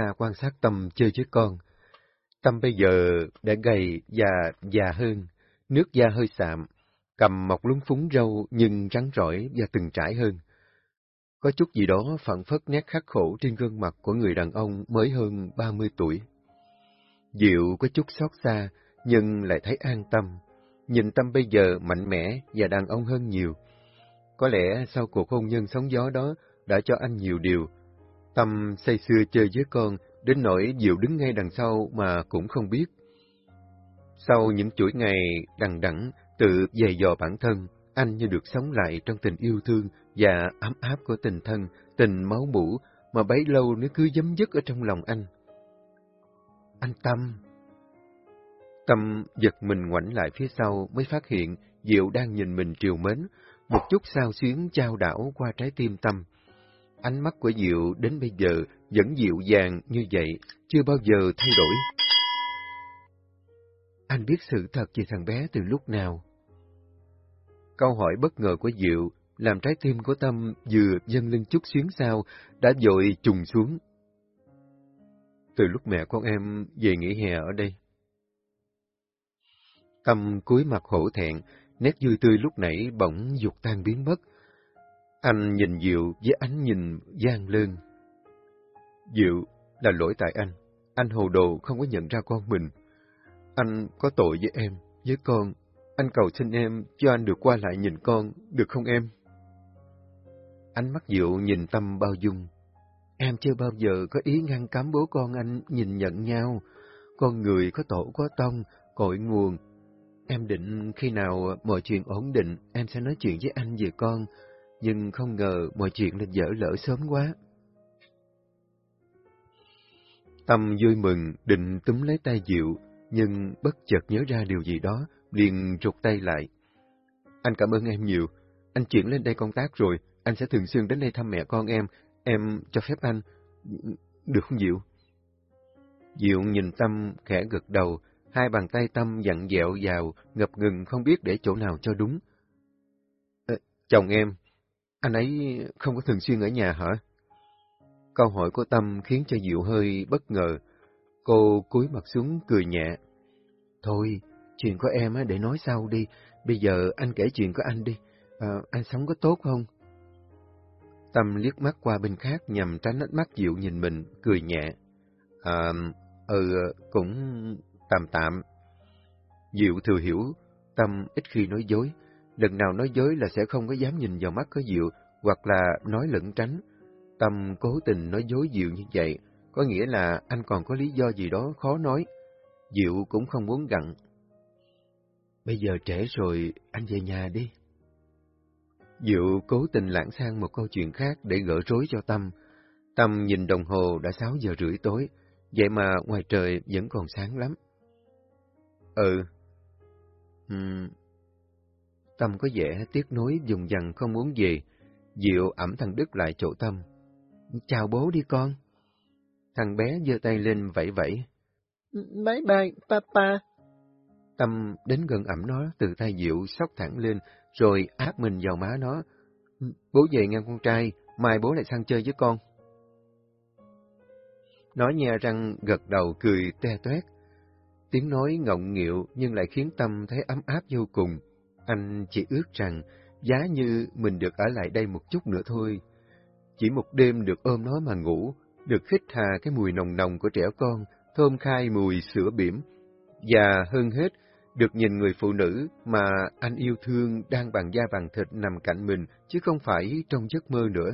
xa quan sát Tâm chơi với con. Tâm bây giờ đã gầy và già hơn, nước da hơi sạm, cầm mọc lúng phúng râu nhưng trắng rỏi và từng trải hơn. Có chút gì đó phản phất nét khắc khổ trên gương mặt của người đàn ông mới hơn 30 tuổi. Diệu có chút xót xa, nhưng lại thấy an tâm. Nhìn Tâm bây giờ mạnh mẽ và đàn ông hơn nhiều. Có lẽ sau cuộc hôn nhân sóng gió đó đã cho anh nhiều điều. Tâm say xưa chơi với con, đến nỗi Diệu đứng ngay đằng sau mà cũng không biết. Sau những chuỗi ngày đằng đẵng tự dày dò bản thân, anh như được sống lại trong tình yêu thương và ấm áp của tình thân, tình máu mủ mà bấy lâu nó cứ dấm dứt ở trong lòng anh. Anh Tâm! Tâm giật mình ngoảnh lại phía sau mới phát hiện Diệu đang nhìn mình triều mến, một chút sao xuyến trao đảo qua trái tim Tâm. Ánh mắt của Diệu đến bây giờ vẫn dịu dàng như vậy, chưa bao giờ thay đổi. Anh biết sự thật về thằng bé từ lúc nào? Câu hỏi bất ngờ của Diệu làm trái tim của Tâm vừa dâng lên chút xuyến sao, đã dội trùng xuống. Từ lúc mẹ con em về nghỉ hè ở đây. Tâm cúi mặt hổ thẹn, nét vui tươi lúc nãy bỗng dục tan biến mất. Anh nhìn Diệu với ánh nhìn gian lơn. Diệu, là lỗi tại anh. Anh hồ đồ không có nhận ra con mình. Anh có tội với em, với con. Anh cầu xin em cho anh được qua lại nhìn con, được không em? Ánh mắt Diệu nhìn Tâm bao dung. Em chưa bao giờ có ý ngăn cấm bố con anh nhìn nhận nhau. Con người có tổ có tông, cội nguồn. Em định khi nào mọi chuyện ổn định, em sẽ nói chuyện với anh về con. Nhưng không ngờ mọi chuyện lại dở lỡ sớm quá. Tâm vui mừng, định túm lấy tay Diệu, nhưng bất chợt nhớ ra điều gì đó, liền rụt tay lại. Anh cảm ơn em nhiều. Anh chuyển lên đây công tác rồi, anh sẽ thường xuyên đến đây thăm mẹ con em. Em cho phép anh. Được không Diệu? Diệu nhìn Tâm khẽ gật đầu, hai bàn tay Tâm dặn dẹo vào, ngập ngừng không biết để chỗ nào cho đúng. À, chồng em, anh ấy không có thường xuyên ở nhà hả? Câu hỏi của Tâm khiến cho Diệu hơi bất ngờ. Cô cúi mặt xuống cười nhẹ. Thôi, chuyện của em để nói sau đi. Bây giờ anh kể chuyện của anh đi. À, anh sống có tốt không? Tâm liếc mắt qua bên khác nhằm tránh ánh mắt Diệu nhìn mình, cười nhẹ. À, ừ, cũng tạm tạm. Diệu thừa hiểu, Tâm ít khi nói dối. Lần nào nói dối là sẽ không có dám nhìn vào mắt của Diệu, hoặc là nói lẫn tránh. Tâm cố tình nói dối Diệu như vậy, có nghĩa là anh còn có lý do gì đó khó nói. Diệu cũng không muốn gặn. Bây giờ trễ rồi, anh về nhà đi. Diệu cố tình lãng sang một câu chuyện khác để gỡ rối cho Tâm. Tâm nhìn đồng hồ đã sáu giờ rưỡi tối, vậy mà ngoài trời vẫn còn sáng lắm. Ừ. Uhm. Tâm có vẻ tiếc nuối dùng dằn không muốn về. Diệu ẩm thằng Đức lại chỗ Tâm. Chào bố đi con. Thằng bé giơ tay lên vẫy vẫy. Bye bye, papa. Tâm đến gần ẩm nó từ tay Diệu sóc thẳng lên, rồi áp mình vào má nó. Bố về ngang con trai, mai bố lại sang chơi với con. Nó nhe răng gật đầu cười te toét. Tiếng nói ngọng nghịu nhưng lại khiến Tâm thấy ấm áp vô cùng. Anh chỉ ước rằng giá như mình được ở lại đây một chút nữa thôi. Chỉ một đêm được ôm nó mà ngủ, được khích hà cái mùi nồng nồng của trẻ con, thơm khai mùi sữa bỉm. Và hơn hết, được nhìn người phụ nữ mà anh yêu thương đang bằng da bằng thịt nằm cạnh mình, chứ không phải trong giấc mơ nữa.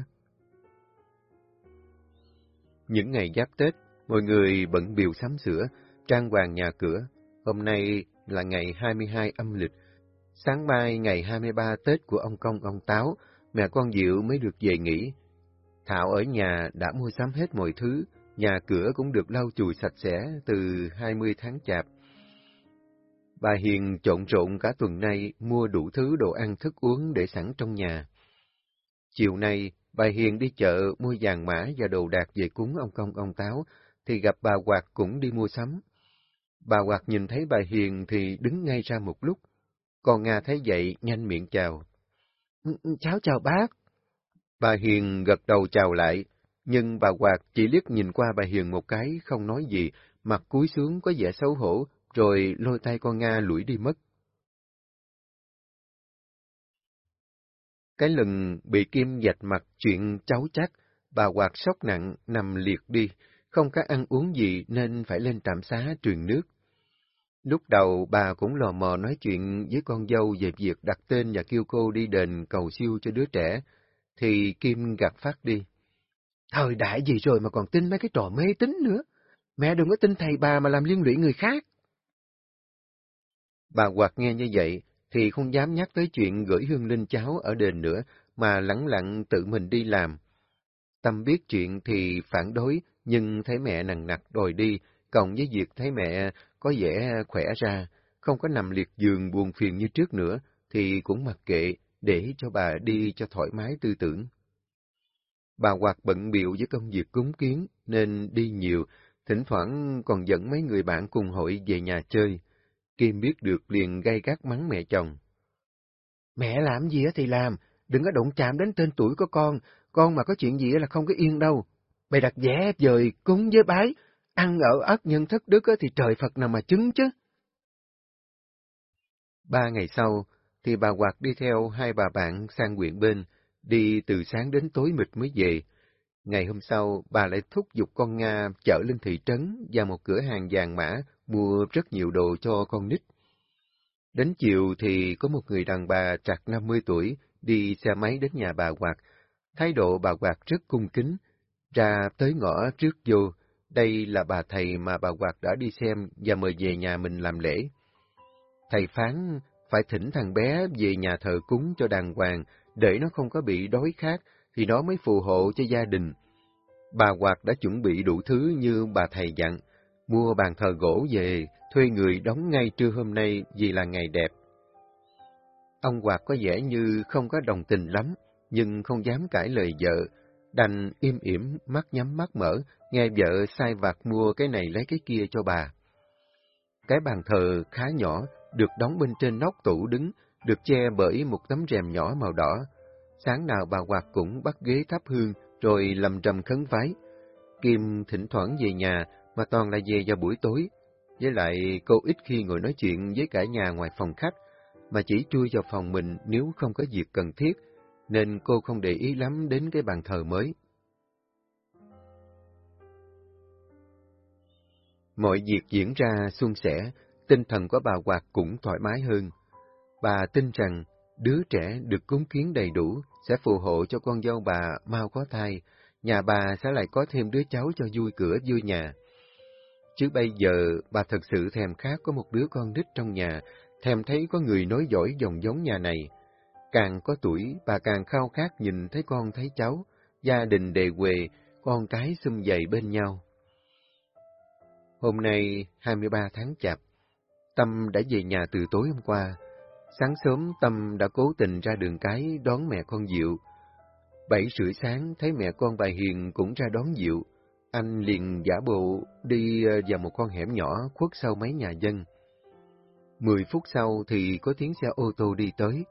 Những ngày giáp Tết, mọi người bận biểu sắm sửa, trang hoàng nhà cửa. Hôm nay là ngày 22 âm lịch. Sáng mai ngày 23 Tết của ông Công ông Táo, mẹ con Diệu mới được về nghỉ. Thảo ở nhà đã mua sắm hết mọi thứ, nhà cửa cũng được lau chùi sạch sẽ từ 20 tháng chạp. Bà Hiền trộn trộn cả tuần nay mua đủ thứ đồ ăn thức uống để sẵn trong nhà. Chiều nay, bà Hiền đi chợ mua vàng mã và đồ đạc về cúng ông công ông táo, thì gặp bà Hoạt cũng đi mua sắm. Bà Hoạt nhìn thấy bà Hiền thì đứng ngay ra một lúc. Còn Nga thấy vậy, nhanh miệng chào. Ừ, ừ, cháu chào bác. Bà Hiền gật đầu chào lại, nhưng bà Hoạt chỉ liếc nhìn qua bà Hiền một cái, không nói gì, mặt cúi xuống có vẻ xấu hổ, rồi lôi tay con Nga lủi đi mất. Cái lần bị Kim dạch mặt chuyện cháu chắc, bà Hoạt sốc nặng, nằm liệt đi, không có ăn uống gì nên phải lên trạm xá truyền nước. Lúc đầu bà cũng lò mò nói chuyện với con dâu về việc đặt tên và kêu cô đi đền cầu siêu cho đứa trẻ, thì Kim gạt phát đi. Thời đại gì rồi mà còn tin mấy cái trò mê tín nữa. Mẹ đừng có tin thầy bà mà làm liên lụy người khác. Bà Hoạt nghe như vậy, thì không dám nhắc tới chuyện gửi hương linh cháu ở đền nữa, mà lẳng lặng tự mình đi làm. Tâm biết chuyện thì phản đối, nhưng thấy mẹ nặng nặc đòi đi, cộng với việc thấy mẹ có vẻ khỏe ra, không có nằm liệt giường buồn phiền như trước nữa, thì cũng mặc kệ, để cho bà đi cho thoải mái tư tưởng. Bà Hoạt bận biệu với công việc cúng kiến, nên đi nhiều, thỉnh thoảng còn dẫn mấy người bạn cùng hội về nhà chơi. Kim biết được liền gay gắt mắng mẹ chồng. Mẹ làm gì thì làm, đừng có động chạm đến tên tuổi của con, con mà có chuyện gì là không có yên đâu. Mày đặt vẽ dời cúng với bái, ăn ở ác nhân thất đức thì trời Phật nào mà chứng chứ. Ba ngày sau, thì bà Hoạt đi theo hai bà bạn sang huyện bên, đi từ sáng đến tối mịt mới về. Ngày hôm sau, bà lại thúc giục con Nga chở lên thị trấn và một cửa hàng vàng mã mua rất nhiều đồ cho con nít. Đến chiều thì có một người đàn bà trạc 50 tuổi đi xe máy đến nhà bà Hoạt. Thái độ bà Hoạt rất cung kính. Ra tới ngõ trước vô, đây là bà thầy mà bà Hoạt đã đi xem và mời về nhà mình làm lễ. Thầy phán phải thỉnh thằng bé về nhà thờ cúng cho đàng hoàng, để nó không có bị đói khát, thì nó mới phù hộ cho gia đình. Bà Hoạt đã chuẩn bị đủ thứ như bà thầy dặn, mua bàn thờ gỗ về, thuê người đóng ngay trưa hôm nay vì là ngày đẹp. Ông Hoạt có vẻ như không có đồng tình lắm, nhưng không dám cãi lời vợ, đành im ỉm, mắt nhắm mắt mở, nghe vợ sai vặt mua cái này lấy cái kia cho bà. Cái bàn thờ khá nhỏ, được đóng bên trên nóc tủ đứng, được che bởi một tấm rèm nhỏ màu đỏ. Sáng nào bà Hoạt cũng bắt ghế thắp hương, rồi lầm trầm khấn vái. Kim thỉnh thoảng về nhà, mà toàn là về vào buổi tối. Với lại cô ít khi ngồi nói chuyện với cả nhà ngoài phòng khách, mà chỉ chui vào phòng mình nếu không có việc cần thiết, nên cô không để ý lắm đến cái bàn thờ mới. Mọi việc diễn ra suôn sẻ, tinh thần của bà Hoạt cũng thoải mái hơn. Bà tin rằng đứa trẻ được cúng kiến đầy đủ sẽ phù hộ cho con dâu bà mau có thai, nhà bà sẽ lại có thêm đứa cháu cho vui cửa vui nhà. Chứ bây giờ bà thật sự thèm khát có một đứa con nít trong nhà, thèm thấy có người nói giỏi dòng giống nhà này. Càng có tuổi, bà càng khao khát nhìn thấy con thấy cháu, gia đình đề quề, con cái xum dậy bên nhau. Hôm nay, 23 tháng Chạp, Tâm đã về nhà từ tối hôm qua. Sáng sớm Tâm đã cố tình ra đường cái đón mẹ con Diệu. Bảy rưỡi sáng thấy mẹ con bà Hiền cũng ra đón Diệu. Anh liền giả bộ đi ờ, vào một con hẻm nhỏ khuất sau mấy nhà dân. Mười phút sau thì có tiếng xe ô tô đi tới.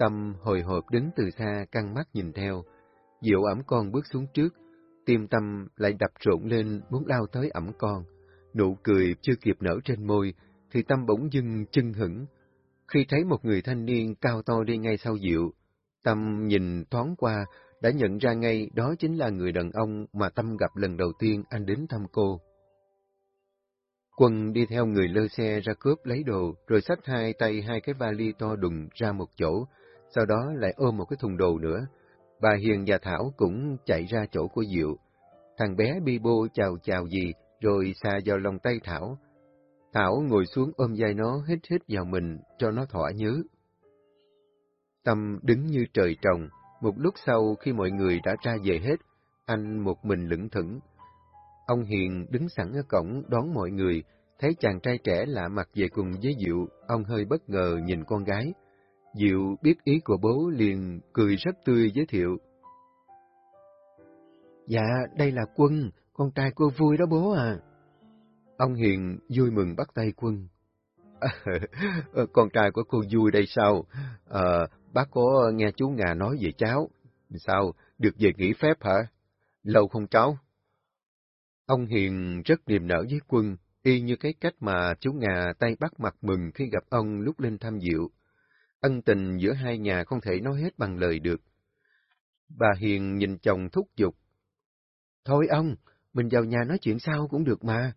Tâm hồi hộp đứng từ xa căng mắt nhìn theo. Diệu ẩm con bước xuống trước, tim Tâm lại đập rộn lên muốn lao tới ẩm con. Nụ cười chưa kịp nở trên môi, thì Tâm bỗng dưng chân hững. Khi thấy một người thanh niên cao to đi ngay sau Diệu, Tâm nhìn thoáng qua, đã nhận ra ngay đó chính là người đàn ông mà Tâm gặp lần đầu tiên anh đến thăm cô. Quân đi theo người lơ xe ra cướp lấy đồ, rồi xách hai tay hai cái vali to đùng ra một chỗ, sau đó lại ôm một cái thùng đồ nữa. Bà Hiền và Thảo cũng chạy ra chỗ của Diệu. Thằng bé bi bô chào chào gì, rồi xà vào lòng tay Thảo. Thảo ngồi xuống ôm vai nó hít hít vào mình cho nó thỏa nhớ. Tâm đứng như trời trồng, một lúc sau khi mọi người đã ra về hết, anh một mình lững thững. Ông Hiền đứng sẵn ở cổng đón mọi người, thấy chàng trai trẻ lạ mặt về cùng với Diệu, ông hơi bất ngờ nhìn con gái. Diệu biết ý của bố liền cười rất tươi giới thiệu. Dạ, đây là Quân, con trai cô vui đó bố à. Ông Hiền vui mừng bắt tay Quân. À, con trai của cô vui đây sao? À, bác có nghe chú Ngà nói về cháu. Sao, được về nghỉ phép hả? lâu không cháu. Ông Hiền rất niềm nở với quân, y như cái cách mà chú Ngà tay bắt mặt mừng khi gặp ông lúc lên thăm diệu. Ân tình giữa hai nhà không thể nói hết bằng lời được. Bà Hiền nhìn chồng thúc giục. Thôi ông, mình vào nhà nói chuyện sau cũng được mà.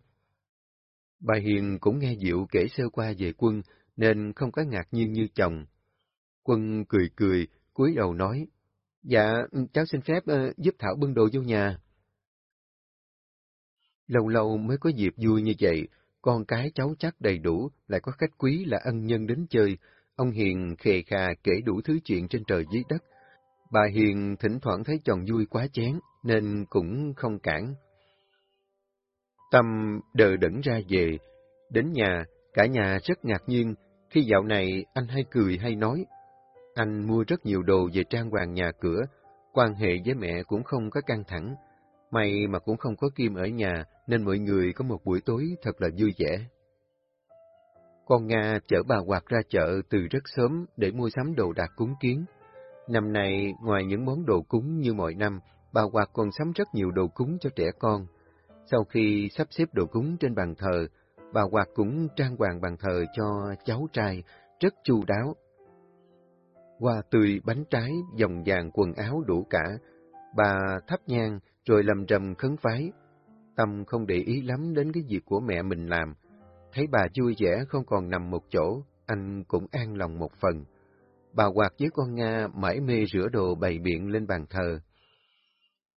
Bà Hiền cũng nghe Diệu kể sơ qua về quân, nên không có ngạc nhiên như chồng. Quân cười cười, cúi đầu nói, Dạ, cháu xin phép uh, giúp Thảo bưng đồ vô nhà. Lâu lâu mới có dịp vui như vậy, con cái cháu chắc đầy đủ, lại có khách quý là ân nhân đến chơi. Ông Hiền khề khà kể đủ thứ chuyện trên trời dưới đất. Bà Hiền thỉnh thoảng thấy chồng vui quá chén, nên cũng không cản. Tâm đờ đẫn ra về. Đến nhà, cả nhà rất ngạc nhiên, khi dạo này anh hay cười hay nói. Anh mua rất nhiều đồ về trang hoàng nhà cửa, quan hệ với mẹ cũng không có căng thẳng. May mà cũng không có Kim ở nhà, nên mọi người có một buổi tối thật là vui vẻ. Con Nga chở bà Hoạt ra chợ từ rất sớm để mua sắm đồ đạc cúng kiến. Năm nay, ngoài những món đồ cúng như mọi năm, bà Hoạt còn sắm rất nhiều đồ cúng cho trẻ con. Sau khi sắp xếp đồ cúng trên bàn thờ, bà Hoạt cũng trang hoàng bàn thờ cho cháu trai, rất chu đáo. Hoa tươi, bánh trái, dòng vàng, quần áo đủ cả. Bà thắp nhang, rồi lầm rầm khấn phái. Tâm không để ý lắm đến cái việc của mẹ mình làm. Thấy bà vui vẻ không còn nằm một chỗ, anh cũng an lòng một phần. Bà Quạt với con Nga mãi mê rửa đồ bày biện lên bàn thờ.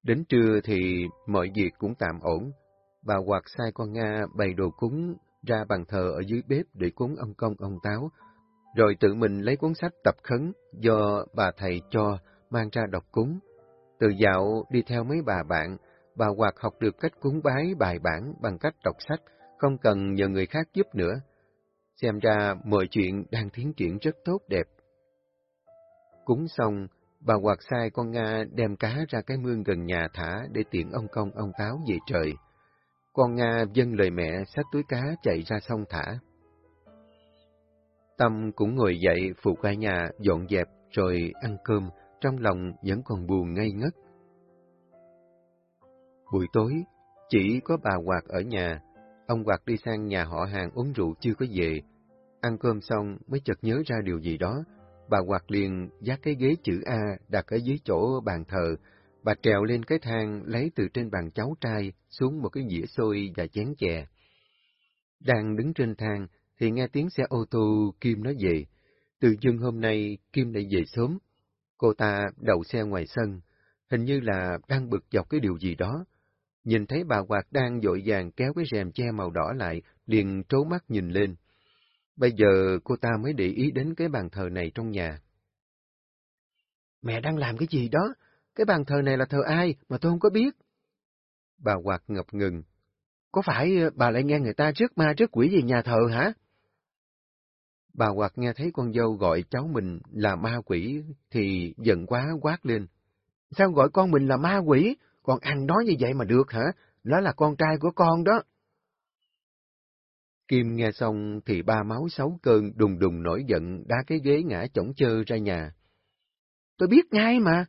Đến trưa thì mọi việc cũng tạm ổn. Bà Quạt sai con Nga bày đồ cúng ra bàn thờ ở dưới bếp để cúng ông công ông táo, rồi tự mình lấy cuốn sách tập khấn do bà thầy cho mang ra đọc cúng. Từ dạo đi theo mấy bà bạn, bà Hoạt học được cách cúng bái bài bản bằng cách đọc sách, không cần nhờ người khác giúp nữa. Xem ra mọi chuyện đang tiến triển rất tốt đẹp. Cúng xong, bà quạt sai con Nga đem cá ra cái mương gần nhà thả để tiện ông công ông táo về trời. Con Nga dâng lời mẹ xách túi cá chạy ra sông thả. Tâm cũng ngồi dậy phụ cả nhà dọn dẹp rồi ăn cơm, trong lòng vẫn còn buồn ngây ngất. Buổi tối, chỉ có bà Hoạt ở nhà, ông Hoạt đi sang nhà họ hàng uống rượu chưa có về. Ăn cơm xong mới chợt nhớ ra điều gì đó, bà Hoạt liền dắt cái ghế chữ A đặt ở dưới chỗ bàn thờ, bà trèo lên cái thang lấy từ trên bàn cháu trai xuống một cái dĩa xôi và chén chè. Đang đứng trên thang thì nghe tiếng xe ô tô Kim nói về. Từ dưng hôm nay Kim lại về sớm. Cô ta đậu xe ngoài sân, hình như là đang bực dọc cái điều gì đó. Nhìn thấy bà Hoạt đang dội vàng kéo cái rèm che màu đỏ lại, liền trố mắt nhìn lên. Bây giờ cô ta mới để ý đến cái bàn thờ này trong nhà. Mẹ đang làm cái gì đó? Cái bàn thờ này là thờ ai mà tôi không có biết? Bà Hoạt ngập ngừng. Có phải bà lại nghe người ta rước ma rước quỷ về nhà thờ hả? Bà Hoạt nghe thấy con dâu gọi cháu mình là ma quỷ thì giận quá quát lên. Sao gọi con mình là ma quỷ? Còn ăn nói như vậy mà được hả? Nó là con trai của con đó. Kim nghe xong thì ba máu sáu cơn đùng đùng nổi giận đá cái ghế ngã chổng chơ ra nhà. Tôi biết ngay mà.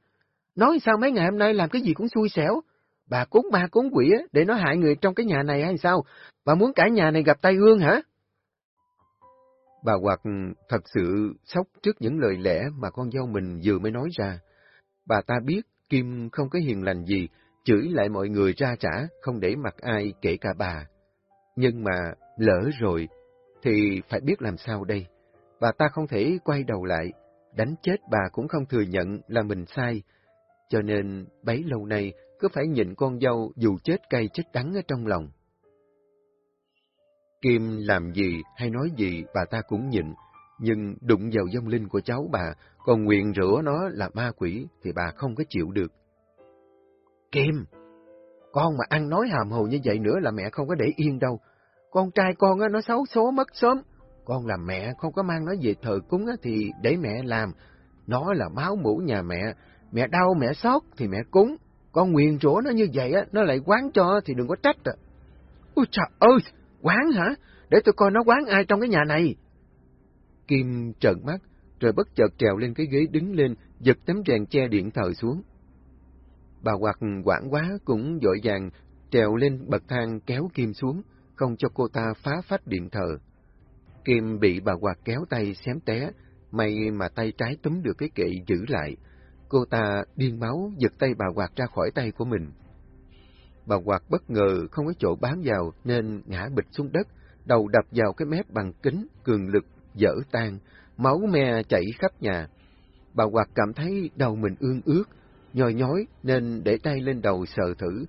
Nói sao mấy ngày hôm nay làm cái gì cũng xui xẻo. Bà cúng ma cúng quỷ để nó hại người trong cái nhà này hay sao? Bà muốn cả nhà này gặp tay ương hả? Bà Hoạt ừ, thật sự sốc trước những lời lẽ mà con dâu mình vừa mới nói ra. Bà ta biết Kim không có hiền lành gì, chửi lại mọi người ra trả, không để mặt ai kể cả bà. Nhưng mà lỡ rồi, thì phải biết làm sao đây. Bà ta không thể quay đầu lại, đánh chết bà cũng không thừa nhận là mình sai. Cho nên bấy lâu nay cứ phải nhịn con dâu dù chết cay chết đắng ở trong lòng. Kim làm gì hay nói gì bà ta cũng nhịn, nhưng đụng vào dông linh của cháu bà, còn nguyện rửa nó là ma quỷ thì bà không có chịu được. Kim, con mà ăn nói hàm hồ như vậy nữa là mẹ không có để yên đâu. Con trai con nó xấu số mất sớm. Con làm mẹ không có mang nó về thờ cúng thì để mẹ làm. Nó là máu mũ nhà mẹ. Mẹ đau mẹ xót thì mẹ cúng. Con nguyền rủa nó như vậy á, nó lại quán cho thì đừng có trách à. Ôi trời ơi, quán hả? Để tôi coi nó quán ai trong cái nhà này. Kim trợn mắt, rồi bất chợt trèo lên cái ghế đứng lên, giật tấm rèn che điện thờ xuống. Bà Hoạt quảng quá cũng dội vàng trèo lên bậc thang kéo Kim xuống, không cho cô ta phá phách điện thờ. Kim bị bà Hoạt kéo tay xém té, may mà tay trái túm được cái kệ giữ lại. Cô ta điên máu giật tay bà Hoạt ra khỏi tay của mình. Bà Hoạt bất ngờ không có chỗ bám vào nên ngã bịch xuống đất, đầu đập vào cái mép bằng kính, cường lực, dở tan, máu me chảy khắp nhà. Bà Hoạt cảm thấy đầu mình ương ướt, nhòi nhói nên để tay lên đầu sờ thử.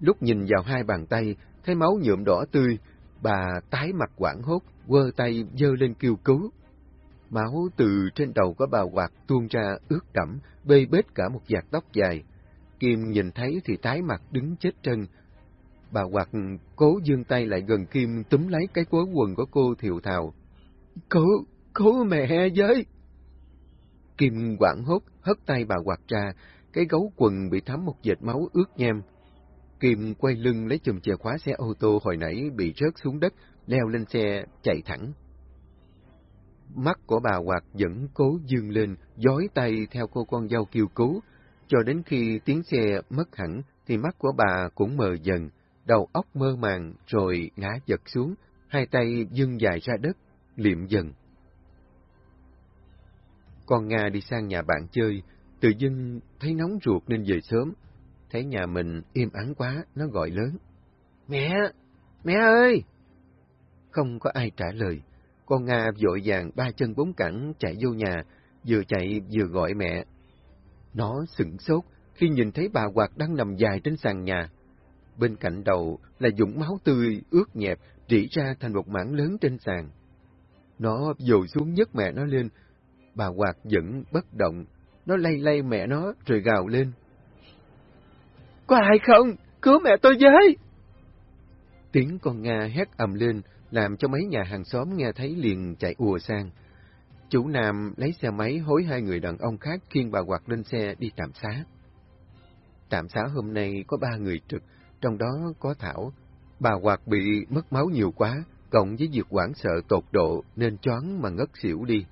Lúc nhìn vào hai bàn tay, thấy máu nhuộm đỏ tươi, bà tái mặt quảng hốt, quơ tay dơ lên kêu cứu. Máu từ trên đầu của bà Hoạt tuôn ra ướt đẫm, bê bết cả một vạt tóc dài. Kim nhìn thấy thì tái mặt đứng chết chân. Bà Hoạt cố dương tay lại gần Kim túm lấy cái cối quần của cô thiều thào. Cứu, cứu mẹ với! Kim quảng hốt, hất tay bà Hoạt ra, cái gấu quần bị thấm một vệt máu ướt nhem. Kim quay lưng lấy chùm chìa khóa xe ô tô hồi nãy bị rớt xuống đất, leo lên xe, chạy thẳng. Mắt của bà Hoạt vẫn cố dương lên, giói tay theo cô con dâu kêu cứu, cho đến khi tiếng xe mất hẳn thì mắt của bà cũng mờ dần, đầu óc mơ màng rồi ngã giật xuống, hai tay dưng dài ra đất, liệm dần. Con Nga đi sang nhà bạn chơi, tự dưng thấy nóng ruột nên về sớm. Thấy nhà mình im ắng quá, nó gọi lớn. Mẹ! Mẹ ơi! Không có ai trả lời. Con Nga vội vàng ba chân bốn cẳng chạy vô nhà, vừa chạy vừa gọi mẹ. Nó sửng sốt khi nhìn thấy bà Hoạt đang nằm dài trên sàn nhà. Bên cạnh đầu là dũng máu tươi, ướt nhẹp, rỉ ra thành một mảng lớn trên sàn. Nó dồ xuống nhấc mẹ nó lên. Bà Hoạt vẫn bất động. Nó lay lay mẹ nó rồi gào lên. Có ai không? Cứu mẹ tôi với! Tiếng con Nga hét ầm lên, làm cho mấy nhà hàng xóm nghe thấy liền chạy ùa sang. Chủ Nam lấy xe máy hối hai người đàn ông khác khiêng bà Hoạt lên xe đi tạm xá. Tạm xá hôm nay có ba người trực, trong đó có Thảo. Bà Hoạt bị mất máu nhiều quá, cộng với việc hoảng sợ tột độ nên choáng mà ngất xỉu đi.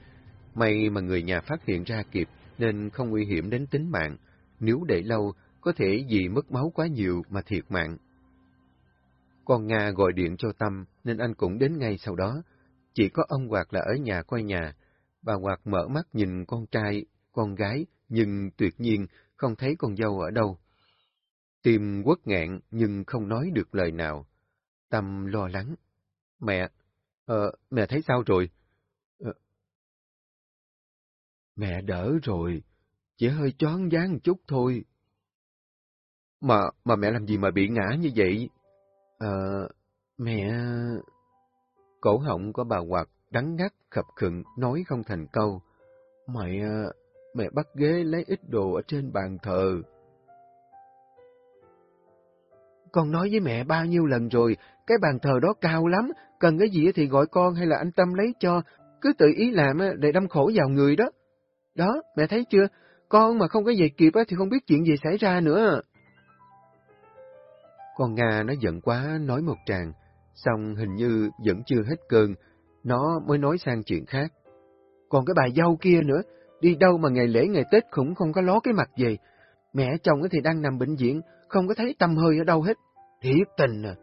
May mà người nhà phát hiện ra kịp nên không nguy hiểm đến tính mạng. Nếu để lâu, có thể vì mất máu quá nhiều mà thiệt mạng. Con Nga gọi điện cho Tâm nên anh cũng đến ngay sau đó. Chỉ có ông Hoạt là ở nhà coi nhà. Bà Hoạt mở mắt nhìn con trai, con gái, nhưng tuyệt nhiên không thấy con dâu ở đâu. Tim quất ngạn nhưng không nói được lời nào. Tâm lo lắng. Mẹ, ờ, mẹ thấy sao rồi? Mẹ đỡ rồi, chỉ hơi choáng váng chút thôi. Mà, mà mẹ làm gì mà bị ngã như vậy? Ờ, mẹ... Cổ họng của bà Hoạt đắng ngắt, khập khựng, nói không thành câu. Mẹ, ờ, mẹ bắt ghế lấy ít đồ ở trên bàn thờ. Con nói với mẹ bao nhiêu lần rồi, cái bàn thờ đó cao lắm, cần cái gì thì gọi con hay là anh Tâm lấy cho, cứ tự ý làm để đâm khổ vào người đó. Đó, mẹ thấy chưa? Con mà không có về kịp thì không biết chuyện gì xảy ra nữa. Con Nga nó giận quá nói một tràng, xong hình như vẫn chưa hết cơn, nó mới nói sang chuyện khác. Còn cái bà dâu kia nữa, đi đâu mà ngày lễ ngày Tết cũng không có ló cái mặt về. Mẹ chồng thì đang nằm bệnh viện, không có thấy tâm hơi ở đâu hết. Thiệt tình à.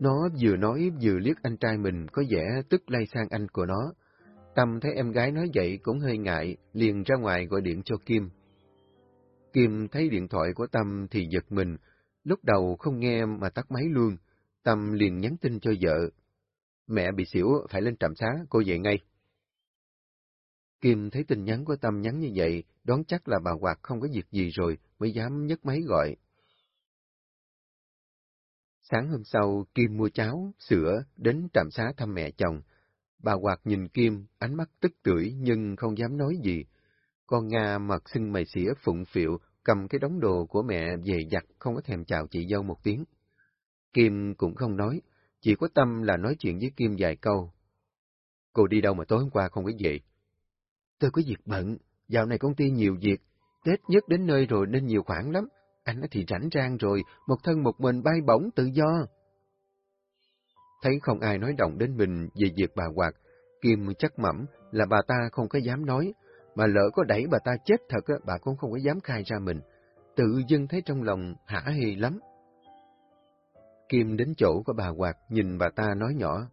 Nó vừa nói vừa liếc anh trai mình có vẻ tức lay sang anh của nó. Tâm thấy em gái nói vậy cũng hơi ngại, liền ra ngoài gọi điện cho Kim. Kim thấy điện thoại của Tâm thì giật mình, lúc đầu không nghe mà tắt máy luôn. Tâm liền nhắn tin cho vợ. Mẹ bị xỉu, phải lên trạm xá, cô về ngay. Kim thấy tin nhắn của Tâm nhắn như vậy, đoán chắc là bà Hoạt không có việc gì rồi, mới dám nhấc máy gọi. Sáng hôm sau, Kim mua cháo, sữa, đến trạm xá thăm mẹ chồng. Bà Hoạt nhìn Kim, ánh mắt tức tưởi nhưng không dám nói gì. Con Nga mặt xưng mày xỉa phụng phịu, cầm cái đống đồ của mẹ về giặt, không có thèm chào chị dâu một tiếng. Kim cũng không nói, chỉ có tâm là nói chuyện với Kim vài câu. Cô đi đâu mà tối hôm qua không có về? Tôi có việc bận, dạo này công ty nhiều việc, Tết nhất đến nơi rồi nên nhiều khoản lắm. Anh thì rảnh rang rồi, một thân một mình bay bổng tự do. Thấy không ai nói động đến mình về việc bà Hoạt, Kim chắc mẩm là bà ta không có dám nói, mà lỡ có đẩy bà ta chết thật, bà cũng không có dám khai ra mình. Tự dưng thấy trong lòng hả hê lắm. Kim đến chỗ của bà Hoạt, nhìn bà ta nói nhỏ.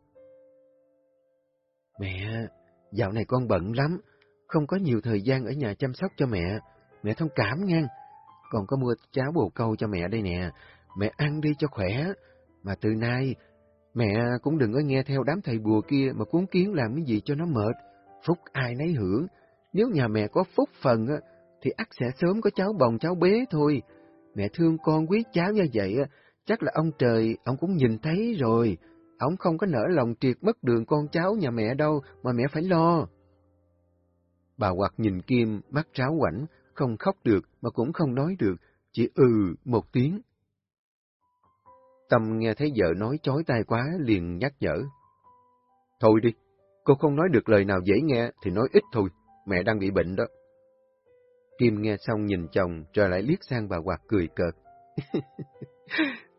Mẹ, dạo này con bận lắm, không có nhiều thời gian ở nhà chăm sóc cho mẹ. Mẹ thông cảm ngang. Còn có mua cháo bồ câu cho mẹ đây nè. Mẹ ăn đi cho khỏe. Mà từ nay, mẹ cũng đừng có nghe theo đám thầy bùa kia mà cuốn kiến làm cái gì cho nó mệt. Phúc ai nấy hưởng. Nếu nhà mẹ có phúc phần, thì ắt sẽ sớm có cháu bồng cháu bế thôi. Mẹ thương con quý cháu như vậy, chắc là ông trời, ông cũng nhìn thấy rồi. Ông không có nỡ lòng triệt mất đường con cháu nhà mẹ đâu mà mẹ phải lo. Bà Hoạt nhìn Kim, mắt ráo quảnh, không khóc được mà cũng không nói được, chỉ ừ một tiếng. Tâm nghe thấy vợ nói chói tai quá, liền nhắc nhở. Thôi đi, cô không nói được lời nào dễ nghe thì nói ít thôi, mẹ đang bị bệnh đó. Kim nghe xong nhìn chồng, rồi lại liếc sang bà Hoạt cười cợt.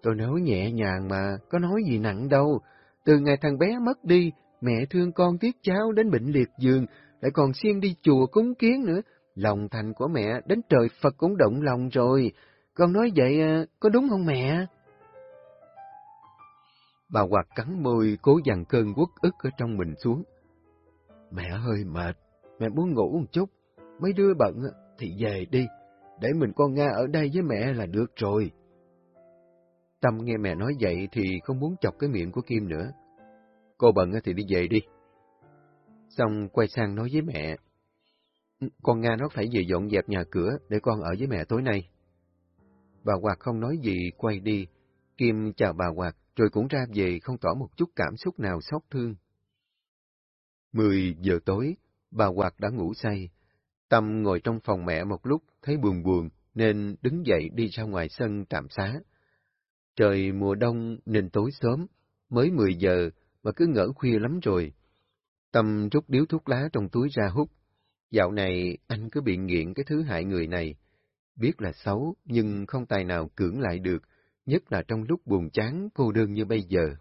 Tôi nói nhẹ nhàng mà, có nói gì nặng đâu. Từ ngày thằng bé mất đi, mẹ thương con tiếc cháu đến bệnh liệt giường, lại còn xuyên đi chùa cúng kiến nữa. Lòng thành của mẹ đến trời Phật cũng động lòng rồi. Con nói vậy à, có đúng không mẹ? Bà Hoạt cắn môi, cố dằn cơn quất ức ở trong mình xuống. Mẹ hơi mệt, mẹ muốn ngủ một chút. Mấy đứa bận thì về đi, để mình con Nga ở đây với mẹ là được rồi. Tâm nghe mẹ nói vậy thì không muốn chọc cái miệng của Kim nữa. Cô bận thì đi về đi. Xong quay sang nói với mẹ, ừ, con Nga nó phải về dọn dẹp nhà cửa để con ở với mẹ tối nay. Bà Hoạt không nói gì, quay đi. Kim chào bà Hoạt, rồi cũng ra về không tỏ một chút cảm xúc nào xót thương. Mười giờ tối, bà Hoạt đã ngủ say. Tâm ngồi trong phòng mẹ một lúc, thấy buồn buồn, nên đứng dậy đi ra ngoài sân trạm xá. Trời mùa đông nên tối sớm, mới mười giờ mà cứ ngỡ khuya lắm rồi. Tâm rút điếu thuốc lá trong túi ra hút. Dạo này anh cứ bị nghiện cái thứ hại người này. Biết là xấu, nhưng không tài nào cưỡng lại được, nhất là trong lúc buồn chán, cô đơn như bây giờ.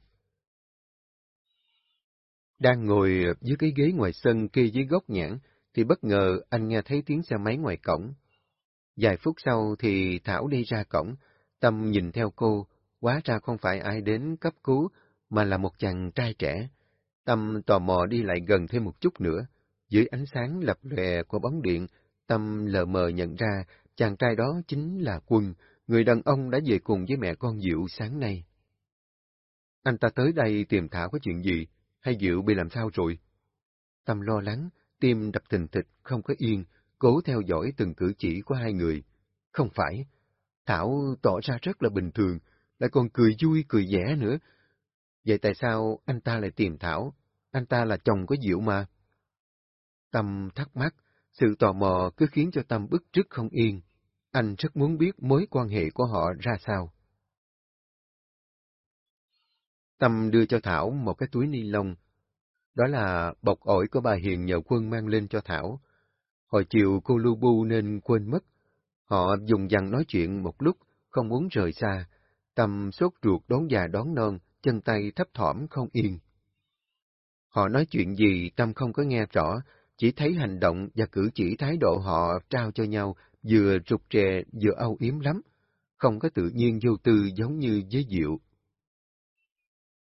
Đang ngồi dưới cái ghế ngoài sân kia dưới gốc nhãn, thì bất ngờ anh nghe thấy tiếng xe máy ngoài cổng. Vài phút sau thì Thảo đi ra cổng, Tâm nhìn theo cô, quá ra không phải ai đến cấp cứu, mà là một chàng trai trẻ. Tâm tò mò đi lại gần thêm một chút nữa. Dưới ánh sáng lập lòe của bóng điện, Tâm lờ mờ nhận ra chàng trai đó chính là Quân, người đàn ông đã về cùng với mẹ con Diệu sáng nay. Anh ta tới đây tìm Thảo có chuyện gì, hay Diệu bị làm sao rồi? Tâm lo lắng, tim đập thình thịch, không có yên, cố theo dõi từng cử chỉ của hai người. Không phải, Thảo tỏ ra rất là bình thường, lại còn cười vui cười vẻ nữa, Vậy tại sao anh ta lại tìm Thảo? Anh ta là chồng của Diệu mà. Tâm thắc mắc, sự tò mò cứ khiến cho Tâm bức trước không yên. Anh rất muốn biết mối quan hệ của họ ra sao. Tâm đưa cho Thảo một cái túi ni lông. Đó là bọc ổi của bà Hiền nhờ quân mang lên cho Thảo. Hồi chiều cô lu bu nên quên mất. Họ dùng dằn nói chuyện một lúc, không muốn rời xa. Tâm sốt ruột đón già đón non, chân tay thấp thỏm không yên. Họ nói chuyện gì Tâm không có nghe rõ, chỉ thấy hành động và cử chỉ thái độ họ trao cho nhau vừa rụt rè vừa âu yếm lắm, không có tự nhiên vô tư giống như với Diệu.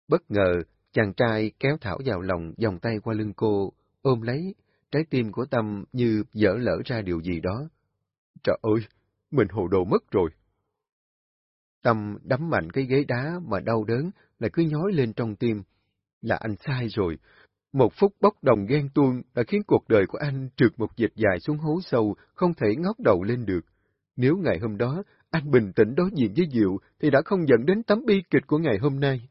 Bất ngờ, chàng trai kéo Thảo vào lòng, vòng tay qua lưng cô, ôm lấy, trái tim của Tâm như dở lỡ ra điều gì đó. Trời ơi, mình hồ đồ mất rồi. Tâm đấm mạnh cái ghế đá mà đau đớn, lại cứ nhói lên trong tim. Là anh sai rồi. Một phút bốc đồng ghen tuông đã khiến cuộc đời của anh trượt một dịch dài xuống hố sâu, không thể ngóc đầu lên được. Nếu ngày hôm đó anh bình tĩnh đối diện với Diệu, thì đã không dẫn đến tấm bi kịch của ngày hôm nay.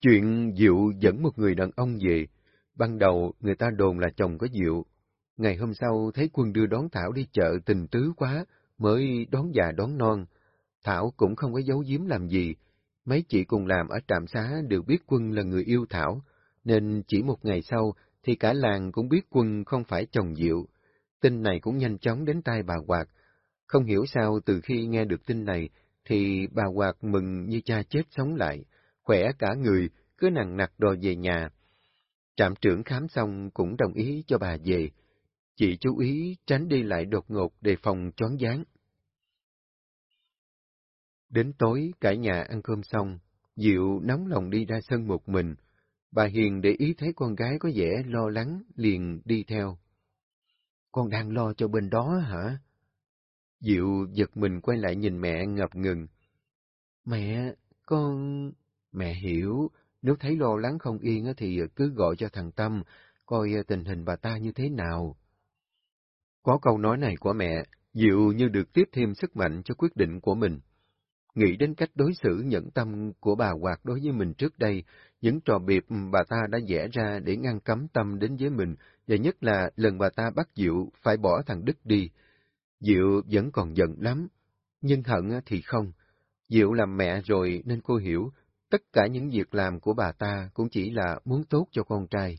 Chuyện Diệu dẫn một người đàn ông về. Ban đầu người ta đồn là chồng của Diệu. Ngày hôm sau thấy quân đưa đón Thảo đi chợ tình tứ quá, mới đón già đón non. Thảo cũng không có giấu giếm làm gì. Mấy chị cùng làm ở trạm xá đều biết Quân là người yêu Thảo, nên chỉ một ngày sau thì cả làng cũng biết Quân không phải chồng Diệu. Tin này cũng nhanh chóng đến tai bà Hoạt. Không hiểu sao từ khi nghe được tin này thì bà Hoạt mừng như cha chết sống lại, khỏe cả người, cứ nặng nặc đòi về nhà. Trạm trưởng khám xong cũng đồng ý cho bà về. Chị chú ý tránh đi lại đột ngột đề phòng choáng váng. Đến tối, cả nhà ăn cơm xong, Diệu nóng lòng đi ra sân một mình. Bà Hiền để ý thấy con gái có vẻ lo lắng, liền đi theo. Con đang lo cho bên đó hả? Diệu giật mình quay lại nhìn mẹ ngập ngừng. Mẹ, con... Mẹ hiểu, nếu thấy lo lắng không yên thì cứ gọi cho thằng Tâm, coi tình hình bà ta như thế nào. Có câu nói này của mẹ, Diệu như được tiếp thêm sức mạnh cho quyết định của mình. Nghĩ đến cách đối xử nhẫn tâm của bà Hoạt đối với mình trước đây, những trò biệp bà ta đã vẽ ra để ngăn cấm tâm đến với mình, và nhất là lần bà ta bắt Diệu phải bỏ thằng Đức đi. Diệu vẫn còn giận lắm, nhưng hận thì không. Diệu làm mẹ rồi nên cô hiểu, tất cả những việc làm của bà ta cũng chỉ là muốn tốt cho con trai.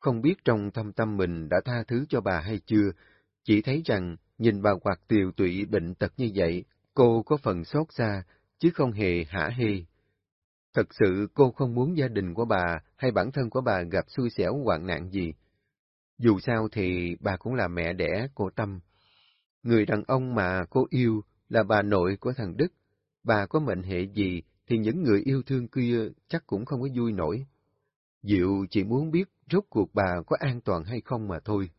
Không biết trong thâm tâm mình đã tha thứ cho bà hay chưa, chỉ thấy rằng nhìn bà Hoạt tiều tụy bệnh tật như vậy, cô có phần xót xa, chứ không hề hả hê. Thật sự cô không muốn gia đình của bà hay bản thân của bà gặp xui xẻo hoạn nạn gì. Dù sao thì bà cũng là mẹ đẻ của Tâm. Người đàn ông mà cô yêu là bà nội của thằng Đức. Bà có mệnh hệ gì thì những người yêu thương kia chắc cũng không có vui nổi. Diệu chỉ muốn biết rốt cuộc bà có an toàn hay không mà thôi.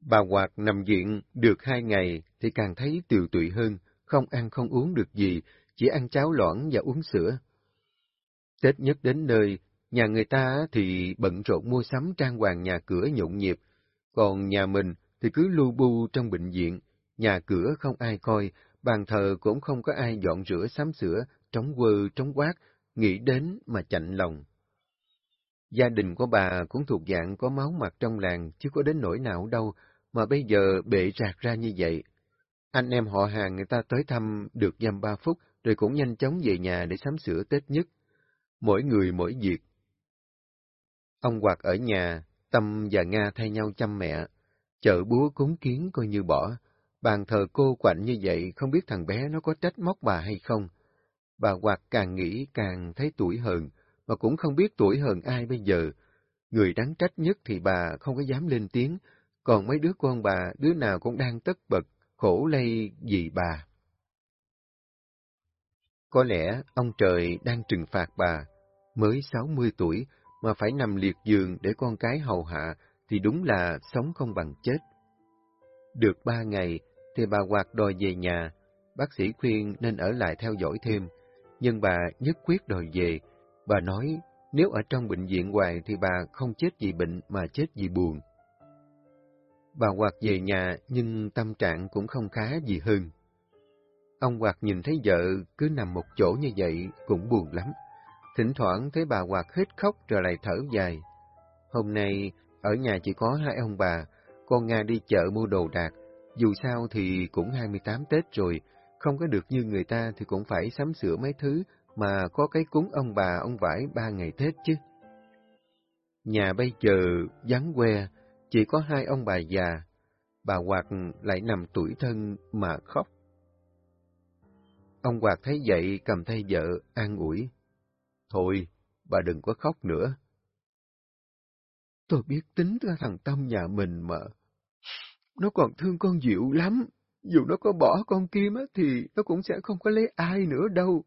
Bà Hoạt nằm viện được hai ngày thì càng thấy tiều tụy hơn, không ăn không uống được gì, chỉ ăn cháo loãng và uống sữa. Tết nhất đến nơi, nhà người ta thì bận rộn mua sắm trang hoàng nhà cửa nhộn nhịp, còn nhà mình thì cứ lu bu trong bệnh viện, nhà cửa không ai coi, bàn thờ cũng không có ai dọn rửa sắm sửa, trống quơ trống quát, nghĩ đến mà chạnh lòng. Gia đình của bà cũng thuộc dạng có máu mặt trong làng, chứ có đến nỗi nào đâu, mà bây giờ bệ rạc ra như vậy. Anh em họ hàng người ta tới thăm được dăm ba phút, rồi cũng nhanh chóng về nhà để sắm sửa Tết nhất. Mỗi người mỗi việc. Ông Hoạt ở nhà, Tâm và Nga thay nhau chăm mẹ. Chợ búa cúng kiến coi như bỏ. Bàn thờ cô quạnh như vậy, không biết thằng bé nó có trách móc bà hay không. Bà Hoạt càng nghĩ càng thấy tuổi hờn, mà cũng không biết tuổi hờn ai bây giờ. Người đáng trách nhất thì bà không có dám lên tiếng, còn mấy đứa con bà, đứa nào cũng đang tất bật, khổ lây vì bà. Có lẽ ông trời đang trừng phạt bà, mới 60 tuổi mà phải nằm liệt giường để con cái hầu hạ thì đúng là sống không bằng chết. Được ba ngày thì bà Hoạt đòi về nhà, bác sĩ khuyên nên ở lại theo dõi thêm, nhưng bà nhất quyết đòi về. Bà nói nếu ở trong bệnh viện hoài thì bà không chết vì bệnh mà chết vì buồn. Bà Hoạt về nhà nhưng tâm trạng cũng không khá gì hơn. Ông Hoạt nhìn thấy vợ cứ nằm một chỗ như vậy cũng buồn lắm. Thỉnh thoảng thấy bà Hoạt hết khóc rồi lại thở dài. Hôm nay ở nhà chỉ có hai ông bà, con Nga đi chợ mua đồ đạc. Dù sao thì cũng 28 Tết rồi, không có được như người ta thì cũng phải sắm sửa mấy thứ mà có cái cúng ông bà ông vải ba ngày Tết chứ. Nhà bây giờ vắng que, chỉ có hai ông bà già, bà Hoạt lại nằm tuổi thân mà khóc. Ông Hoạt thấy vậy cầm tay vợ, an ủi. Thôi, bà đừng có khóc nữa. Tôi biết tính ra thằng Tâm nhà mình mà. Nó còn thương con Diệu lắm. Dù nó có bỏ con Kim á, thì nó cũng sẽ không có lấy ai nữa đâu.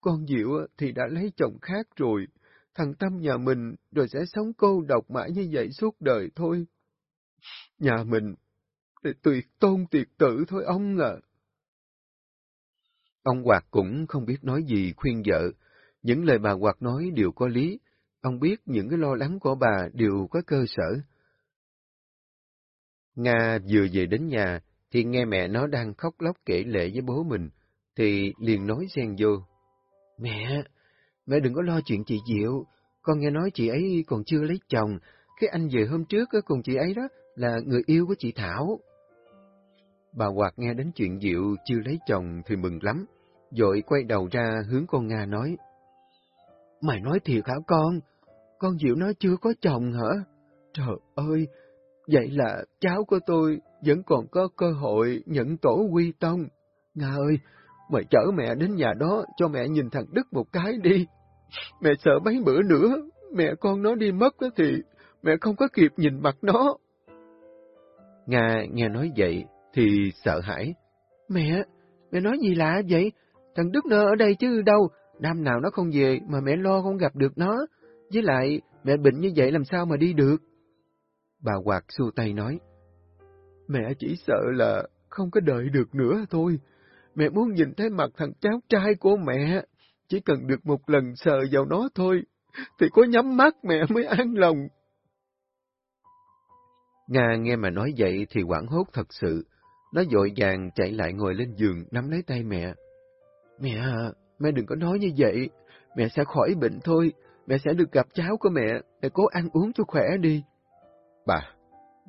Con Diệu thì đã lấy chồng khác rồi. Thằng Tâm nhà mình rồi sẽ sống cô độc mãi như vậy suốt đời thôi. Nhà mình thì tuyệt tôn tuyệt tử thôi ông à. Ông Hoạt cũng không biết nói gì khuyên vợ. Những lời bà Hoạt nói đều có lý. Ông biết những cái lo lắng của bà đều có cơ sở. Nga vừa về đến nhà, thì nghe mẹ nó đang khóc lóc kể lệ với bố mình, thì liền nói xen vô. Mẹ, mẹ đừng có lo chuyện chị Diệu, con nghe nói chị ấy còn chưa lấy chồng, cái anh về hôm trước cùng chị ấy đó là người yêu của chị Thảo. Bà Hoạt nghe đến chuyện Diệu chưa lấy chồng thì mừng lắm, dội quay đầu ra hướng con Nga nói. Mày nói thiệt hả con? Con Diệu nói chưa có chồng hả? Trời ơi, vậy là cháu của tôi vẫn còn có cơ hội nhận tổ quy tông. Nga ơi, mày chở mẹ đến nhà đó cho mẹ nhìn thằng Đức một cái đi. Mẹ sợ mấy bữa nữa, mẹ con nó đi mất thì mẹ không có kịp nhìn mặt nó. Nga nghe nói vậy thì sợ hãi. Mẹ, mẹ nói gì lạ vậy? Thằng Đức nó ở đây chứ đâu, năm nào nó không về mà mẹ lo không gặp được nó. Với lại, mẹ bệnh như vậy làm sao mà đi được? Bà Hoạt xua tay nói. Mẹ chỉ sợ là không có đợi được nữa thôi. Mẹ muốn nhìn thấy mặt thằng cháu trai của mẹ. Chỉ cần được một lần sờ vào nó thôi, thì có nhắm mắt mẹ mới an lòng. Nga nghe mà nói vậy thì quảng hốt thật sự. Nó dội vàng chạy lại ngồi lên giường nắm lấy tay mẹ. Mẹ à, mẹ đừng có nói như vậy. Mẹ sẽ khỏi bệnh thôi. Mẹ sẽ được gặp cháu của mẹ. Mẹ cố ăn uống cho khỏe đi. Bà,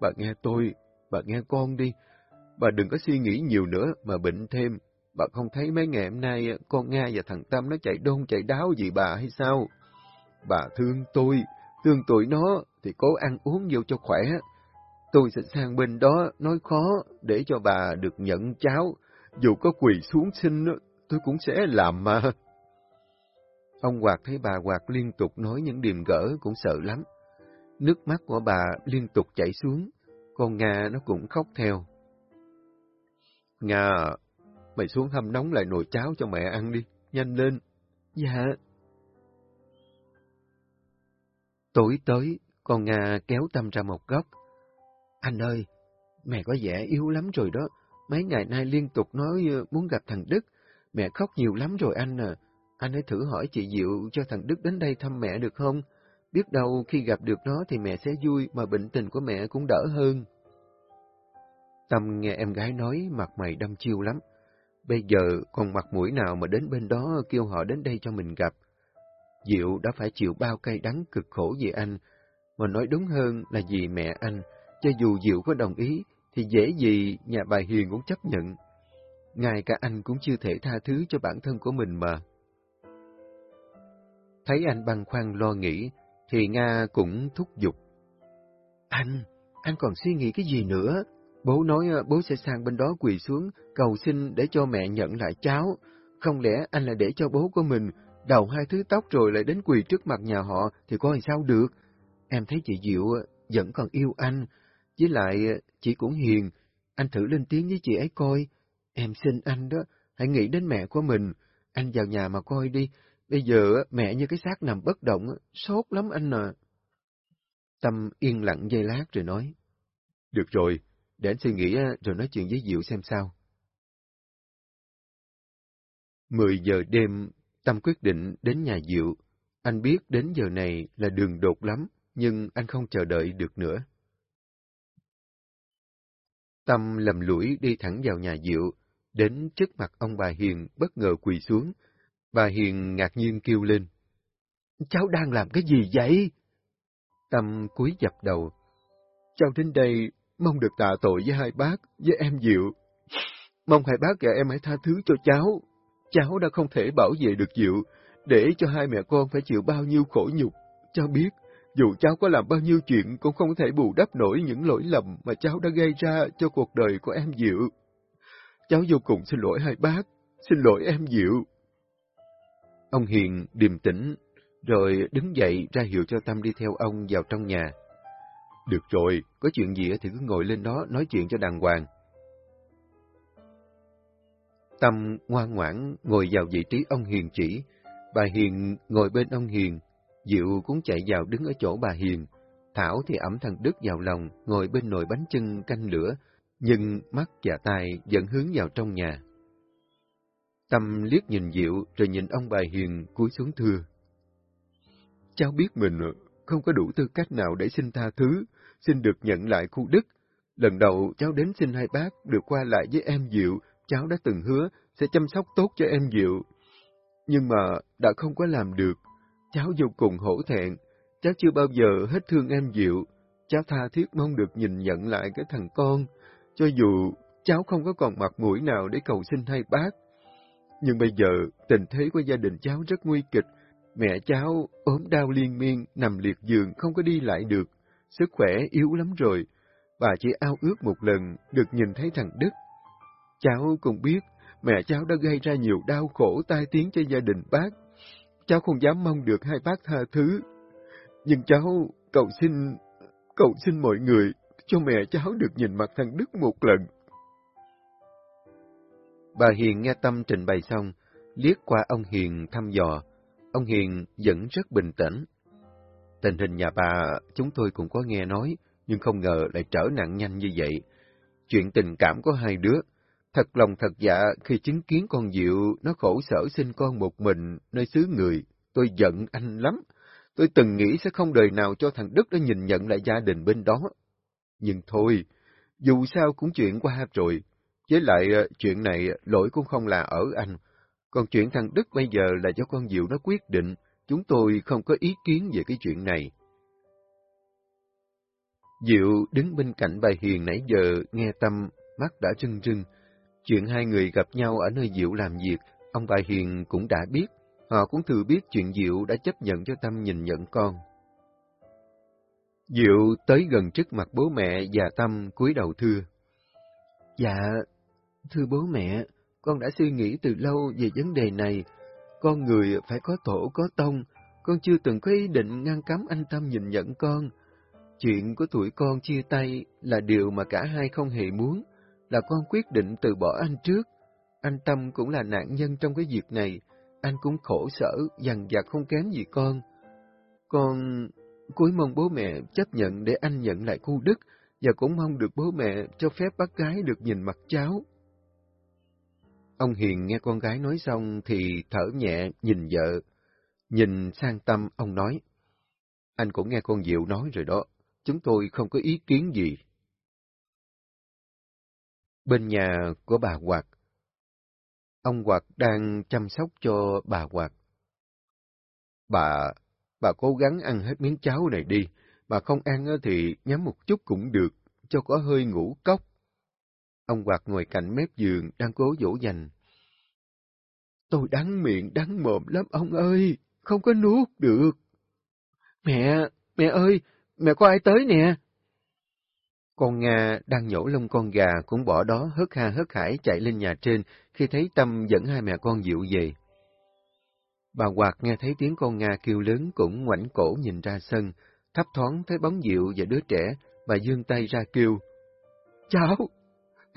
bà nghe tôi, bà nghe con đi. Bà đừng có suy nghĩ nhiều nữa mà bệnh thêm. Bà không thấy mấy ngày hôm nay con Nga và thằng Tâm nó chạy đôn chạy đáo gì bà hay sao? Bà thương tôi, thương tụi nó thì cố ăn uống vô cho khỏe. Tôi sẽ sang bên đó nói khó để cho bà được nhận cháu. Dù có quỳ xuống xin, tôi cũng sẽ làm mà. Ông Hoạt thấy bà Hoạt liên tục nói những điềm gỡ cũng sợ lắm. Nước mắt của bà liên tục chảy xuống, con Nga nó cũng khóc theo. Nga, mày xuống hâm nóng lại nồi cháo cho mẹ ăn đi, nhanh lên. Dạ. Tối tới, con Nga kéo Tâm ra một góc. Anh ơi, mẹ có vẻ yếu lắm rồi đó. Mấy ngày nay liên tục nói ờ, muốn gặp thằng Đức. Mẹ khóc nhiều lắm rồi anh à. Anh hãy thử hỏi chị Diệu cho thằng Đức đến đây thăm mẹ được không? Biết đâu khi gặp được nó thì mẹ sẽ vui mà bệnh tình của mẹ cũng đỡ hơn. Tâm nghe em gái nói mặt mày đâm chiêu lắm. Bây giờ còn mặt mũi nào mà đến bên đó kêu họ đến đây cho mình gặp. Diệu đã phải chịu bao cay đắng cực khổ vì anh, mà nói đúng hơn là vì mẹ anh, cho dù Diệu có đồng ý, thì dễ gì nhà bà Hiền cũng chấp nhận. Ngay cả anh cũng chưa thể tha thứ cho bản thân của mình mà. Thấy anh băn khoăn lo nghĩ, thì Nga cũng thúc giục. Anh, anh còn suy nghĩ cái gì nữa? Bố nói ờ, bố sẽ sang bên đó quỳ xuống, cầu xin để cho mẹ nhận lại cháu. Không lẽ anh lại để cho bố của mình đầu hai thứ tóc rồi lại đến quỳ trước mặt nhà họ thì coi sao được? Em thấy chị Diệu ờ, vẫn còn yêu anh, với lại ờ, chị cũng hiền. Anh thử lên tiếng với chị ấy coi. Em xin anh đó, hãy nghĩ đến mẹ của mình. Anh vào nhà mà coi đi. Bây giờ mẹ như cái xác nằm bất động, sốt lắm anh à. Tâm yên lặng giây lát rồi nói. Được rồi, để anh suy nghĩ rồi nói chuyện với Diệu xem sao. Mười giờ đêm, Tâm quyết định đến nhà Diệu. Anh biết đến giờ này là đường đột lắm, nhưng anh không chờ đợi được nữa. Tâm lầm lũi đi thẳng vào nhà Diệu, đến trước mặt ông bà Hiền bất ngờ quỳ xuống. Bà Hiền ngạc nhiên kêu lên. Cháu đang làm cái gì vậy? Tâm cúi dập đầu. Cháu đến đây mong được tạ tội với hai bác, với em Diệu. Mong hai bác và em hãy tha thứ cho cháu. Cháu đã không thể bảo vệ được Diệu, để cho hai mẹ con phải chịu bao nhiêu khổ nhục. Cháu biết, dù cháu có làm bao nhiêu chuyện cũng không thể bù đắp nổi những lỗi lầm mà cháu đã gây ra cho cuộc đời của em Diệu. Cháu vô cùng xin lỗi hai bác, xin lỗi em Diệu. Ông Hiền điềm tĩnh, rồi đứng dậy ra hiệu cho Tâm đi theo ông vào trong nhà. Được rồi, có chuyện gì thì cứ ngồi lên đó nói chuyện cho đàng hoàng. Tâm ngoan ngoãn ngồi vào vị trí ông Hiền chỉ. Bà Hiền ngồi bên ông Hiền, Diệu cũng chạy vào đứng ở chỗ bà Hiền. Thảo thì ẩm thằng Đức vào lòng, ngồi bên nồi bánh chưng canh lửa, nhưng mắt và tai vẫn hướng vào trong nhà. Tâm liếc nhìn Diệu rồi nhìn ông bà Hiền cúi xuống thưa. Cháu biết mình không có đủ tư cách nào để xin tha thứ, xin được nhận lại khu đất. Lần đầu cháu đến xin hai bác được qua lại với em Diệu, cháu đã từng hứa sẽ chăm sóc tốt cho em Diệu. Nhưng mà đã không có làm được. Cháu vô cùng hổ thẹn, cháu chưa bao giờ hết thương em Diệu. Cháu tha thiết mong được nhìn nhận lại cái thằng con, cho dù cháu không có còn mặt mũi nào để cầu xin hai bác. Nhưng bây giờ, tình thế của gia đình cháu rất nguy kịch. Mẹ cháu ốm đau liên miên, nằm liệt giường, không có đi lại được. Sức khỏe yếu lắm rồi. Bà chỉ ao ước một lần được nhìn thấy thằng Đức. Cháu cũng biết, mẹ cháu đã gây ra nhiều đau khổ tai tiếng cho gia đình bác. cháu không dám mong được hai bác tha thứ. Nhưng cháu cầu xin, cầu xin mọi người cho mẹ cháu được nhìn mặt thằng Đức một lần. Bà Hiền nghe Tâm trình bày xong, liếc qua ông Hiền thăm dò. Ông Hiền vẫn rất bình tĩnh. Tình hình nhà bà chúng tôi cũng có nghe nói, nhưng không ngờ lại trở nặng nhanh như vậy. Chuyện tình cảm của hai đứa, thật lòng thật dạ khi chứng kiến con Diệu nó khổ sở sinh con một mình nơi xứ người, tôi giận anh lắm. Tôi từng nghĩ sẽ không đời nào cho thằng Đức nó nhìn nhận lại gia đình bên đó. Nhưng thôi, dù sao cũng chuyện qua rồi. Với lại ờ, chuyện này ờ, lỗi cũng không là ở anh. Còn chuyện thằng Đức bây giờ là do con Diệu nó quyết định, chúng tôi không có ý kiến về cái chuyện này. Diệu đứng bên cạnh bà Hiền nãy giờ nghe Tâm, mắt đã rưng rưng. Chuyện hai người gặp nhau ở nơi Diệu làm việc, ông bà Hiền cũng đã biết. Họ cũng thừa biết chuyện Diệu đã chấp nhận cho Tâm nhìn nhận con. Diệu tới gần trước mặt bố mẹ và Tâm cúi đầu thưa. Dạ, thưa bố mẹ, con đã suy nghĩ từ lâu về vấn đề này. Con người phải có tổ có tông, con chưa từng có ý định ngăn cấm anh Tâm nhìn nhận con. Chuyện của tuổi con chia tay là điều mà cả hai không hề muốn, là con quyết định từ bỏ anh trước. Anh Tâm cũng là nạn nhân trong cái việc này, anh cũng khổ sở, dằn vặt không kém gì con. Con cuối mong bố mẹ chấp nhận để anh nhận lại khu đất, và cũng mong được bố mẹ cho phép bác gái được nhìn mặt cháu. Ông Hiền nghe con gái nói xong thì thở nhẹ nhìn vợ. Nhìn sang tâm, ông nói, anh cũng nghe con Diệu nói rồi đó, chúng tôi không có ý kiến gì. Bên nhà của bà Hoạt, ông Hoạt đang chăm sóc cho bà Hoạt. Bà, bà cố gắng ăn hết miếng cháo này đi, mà không ăn thì nhắm một chút cũng được, cho có hơi ngủ cốc. Ông Hoạt ngồi cạnh mép giường đang cố dỗ dành. Tôi đắng miệng đắng mồm lắm ông ơi, không có nuốt được. Mẹ, mẹ ơi, mẹ có ai tới nè? Con Nga đang nhổ lông con gà cũng bỏ đó hớt ha hớt hải chạy lên nhà trên khi thấy Tâm dẫn hai mẹ con dịu về. Bà Hoạt nghe thấy tiếng con Nga kêu lớn cũng ngoảnh cổ nhìn ra sân, thấp thoáng thấy bóng dịu và đứa trẻ, bà dương tay ra kêu. Cháu,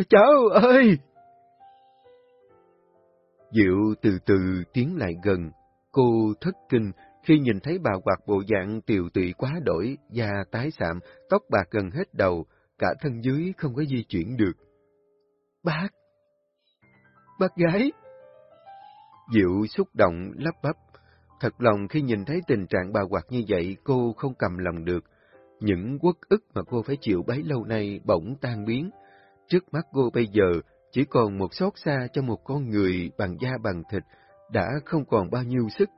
cháu ơi! Diệu từ từ tiến lại gần, cô thất kinh khi nhìn thấy bà quạt bộ dạng tiều tụy quá đổi, da tái sạm, tóc bạc gần hết đầu, cả thân dưới không có di chuyển được. Bác! Bác gái! Diệu xúc động, lắp bắp. Thật lòng khi nhìn thấy tình trạng bà quạt như vậy, cô không cầm lòng được. Những quất ức mà cô phải chịu bấy lâu nay bỗng tan biến. Trước mắt cô bây giờ chỉ còn một xót xa cho một con người bằng da bằng thịt, đã không còn bao nhiêu sức.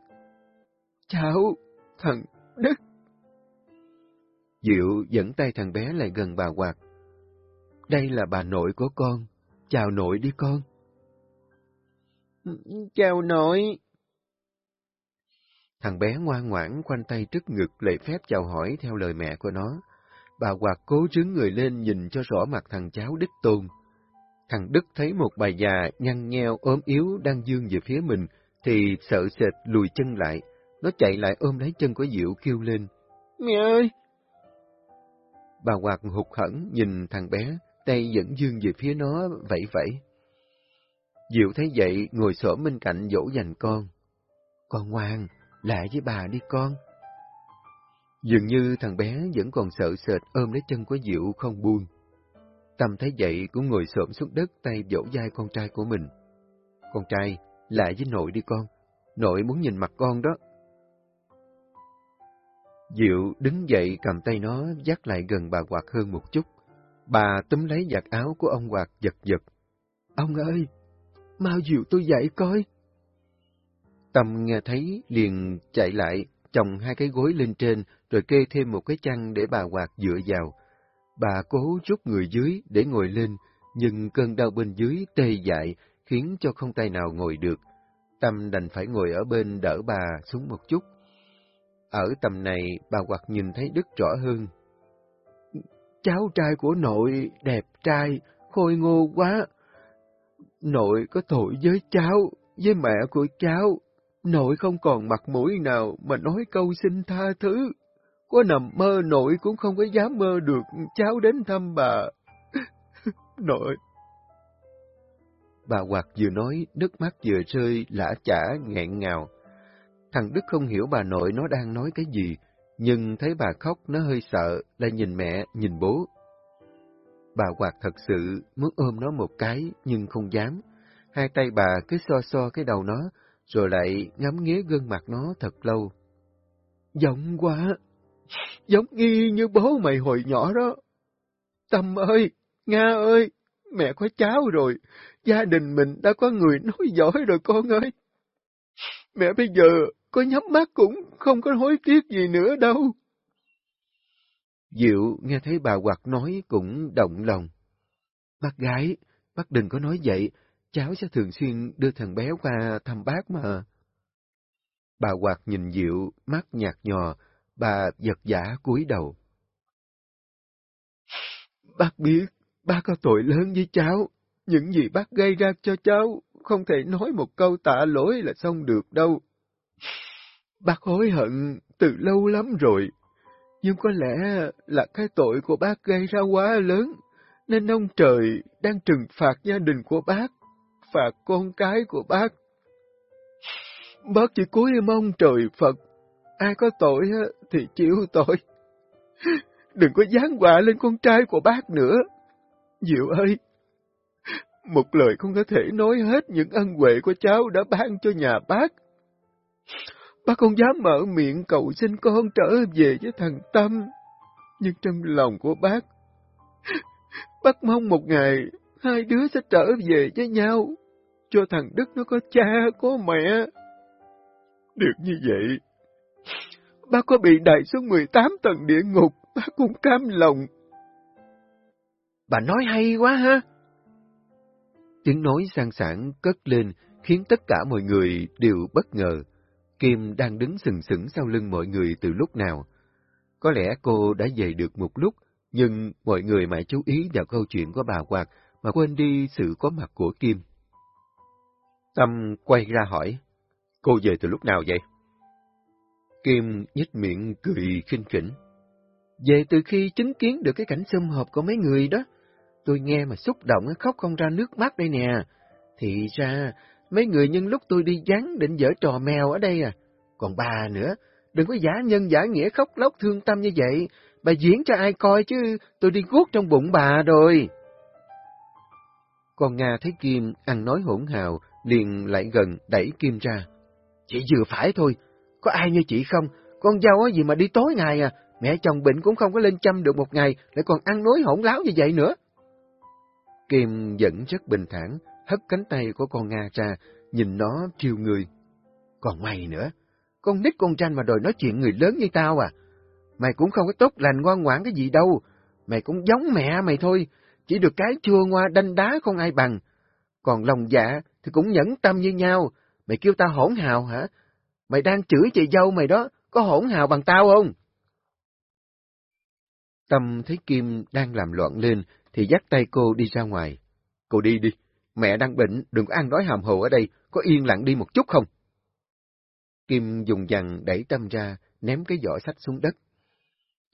Cháu, thằng Đức. Diệu dẫn tay thằng bé lại gần bà Hoạt. Đây là bà nội của con. Chào nội đi con. Chào nội. Thằng bé ngoan ngoãn quanh tay trước ngực lệ phép chào hỏi theo lời mẹ của nó. Bà Hoạt cố rướng người lên nhìn cho rõ mặt thằng cháu đức tôn. Thằng Đức thấy một bà già nhăn nheo ốm yếu đang dương về phía mình, thì sợ sệt lùi chân lại. Nó chạy lại ôm lấy chân của Diệu kêu lên. Mẹ ơi! Bà Hoạt hụt hẫng nhìn thằng bé, tay vẫn dương về phía nó vẫy vẫy. Diệu thấy vậy, ngồi xổm bên cạnh dỗ dành con. Con ngoan, lại với bà đi con. Dường như thằng bé vẫn còn sợ sệt ôm lấy chân của Diệu không buông. Tâm thấy vậy cũng ngồi xổm xuống đất tay vỗ vai con trai của mình. Con trai, lại với nội đi con. Nội muốn nhìn mặt con đó. Diệu đứng dậy cầm tay nó dắt lại gần bà Hoạt hơn một chút. Bà túm lấy giặt áo của ông Hoạt giật giật. Ông ơi, mau diệu tôi dậy coi. Tâm nghe thấy liền chạy lại, chồng hai cái gối lên trên, rồi kê thêm một cái chăn để bà quạt dựa vào. Bà cố rút người dưới để ngồi lên, nhưng cơn đau bên dưới tê dại khiến cho không tay nào ngồi được. Tâm đành phải ngồi ở bên đỡ bà xuống một chút. Ở tầm này, bà quạt nhìn thấy Đức rõ hơn. Cháu trai của nội đẹp trai, khôi ngô quá. Nội có tội với cháu, với mẹ của cháu. Nội không còn mặt mũi nào mà nói câu xin tha thứ. Có nằm mơ nội cũng không có dám mơ được cháu đến thăm bà. nội. Bà Hoạt vừa nói, nước mắt vừa rơi, lã chả, nghẹn ngào. Thằng Đức không hiểu bà nội nó đang nói cái gì, nhưng thấy bà khóc nó hơi sợ, lại nhìn mẹ, nhìn bố. Bà Hoạt thật sự muốn ôm nó một cái, nhưng không dám. Hai tay bà cứ so so cái đầu nó, rồi lại ngắm nghía gương mặt nó thật lâu. Giọng quá, giống y như bố mày hồi nhỏ đó. Tâm ơi, Nga ơi, mẹ có cháu rồi, gia đình mình đã có người nói giỏi rồi con ơi. Mẹ bây giờ có nhắm mắt cũng không có hối tiếc gì nữa đâu. Diệu nghe thấy bà Hoạt nói cũng động lòng. Bác gái, bác đừng có nói vậy, cháu sẽ thường xuyên đưa thằng bé qua thăm bác mà. Bà Hoạt nhìn Diệu, mắt nhạt nhòa, bà giật giả cúi đầu. Bác biết, bác có tội lớn với cháu, những gì bác gây ra cho cháu không thể nói một câu tạ lỗi là xong được đâu. Bác hối hận từ lâu lắm rồi, nhưng có lẽ là cái tội của bác gây ra quá lớn, nên ông trời đang trừng phạt gia đình của bác, phạt con cái của bác. Bác chỉ cúi mong trời Phật, ai có tội thì chịu tội. Đừng có giáng quả lên con trai của bác nữa. Diệu ơi, một lời không có thể nói hết những ân huệ của cháu đã ban cho nhà bác. Bác không dám mở miệng cầu xin con trở về với thằng Tâm, nhưng trong lòng của bác, bác mong một ngày hai đứa sẽ trở về với nhau, cho thằng Đức nó có cha, có mẹ. Được như vậy, bác có bị đẩy xuống 18 tầng địa ngục, bác cũng cam lòng. Bà nói hay quá ha! Tiếng nói sang sảng cất lên khiến tất cả mọi người đều bất ngờ. Kim đang đứng sừng sững sau lưng mọi người từ lúc nào. Có lẽ cô đã về được một lúc, nhưng mọi người mãi chú ý vào câu chuyện của bà Hoạt mà quên đi sự có mặt của Kim. Tâm quay ra hỏi, cô về từ lúc nào vậy? Kim nhếch miệng cười khinh khỉnh. Về từ khi chứng kiến được cái cảnh xâm hợp của mấy người đó, tôi nghe mà xúc động khóc không ra nước mắt đây nè. Thì ra, mấy người nhân lúc tôi đi vắng định dở trò mèo ở đây à. Còn bà nữa, đừng có giả nhân giả nghĩa khóc lóc thương tâm như vậy. Bà diễn cho ai coi chứ, tôi đi guốc trong bụng bà rồi. Còn Nga thấy Kim ăn nói hỗn hào, liền lại gần đẩy Kim ra. Chỉ vừa phải thôi, có ai như chị không? Con dâu á gì mà đi tối ngày à, mẹ chồng bệnh cũng không có lên chăm được một ngày, lại còn ăn nói hỗn láo như vậy nữa. Kim vẫn rất bình thản, hất cánh tay của con Nga ra, nhìn nó chiều người. Còn mày nữa, con nít con tranh mà đòi nói chuyện người lớn như tao à? Mày cũng không có tốt lành ngoan ngoãn cái gì đâu, mày cũng giống mẹ mày thôi, chỉ được cái chua ngoa đanh đá không ai bằng. Còn lòng dạ thì cũng nhẫn tâm như nhau, mày kêu tao hỗn hào hả? Mày đang chửi chị dâu mày đó, có hỗn hào bằng tao không? Tâm thấy Kim đang làm loạn lên, thì dắt tay cô đi ra ngoài. Cô đi đi, mẹ đang bệnh, đừng có ăn đói hàm hồ ở đây, có yên lặng đi một chút không? Kim dùng dằn đẩy Tâm ra, ném cái giỏ sách xuống đất.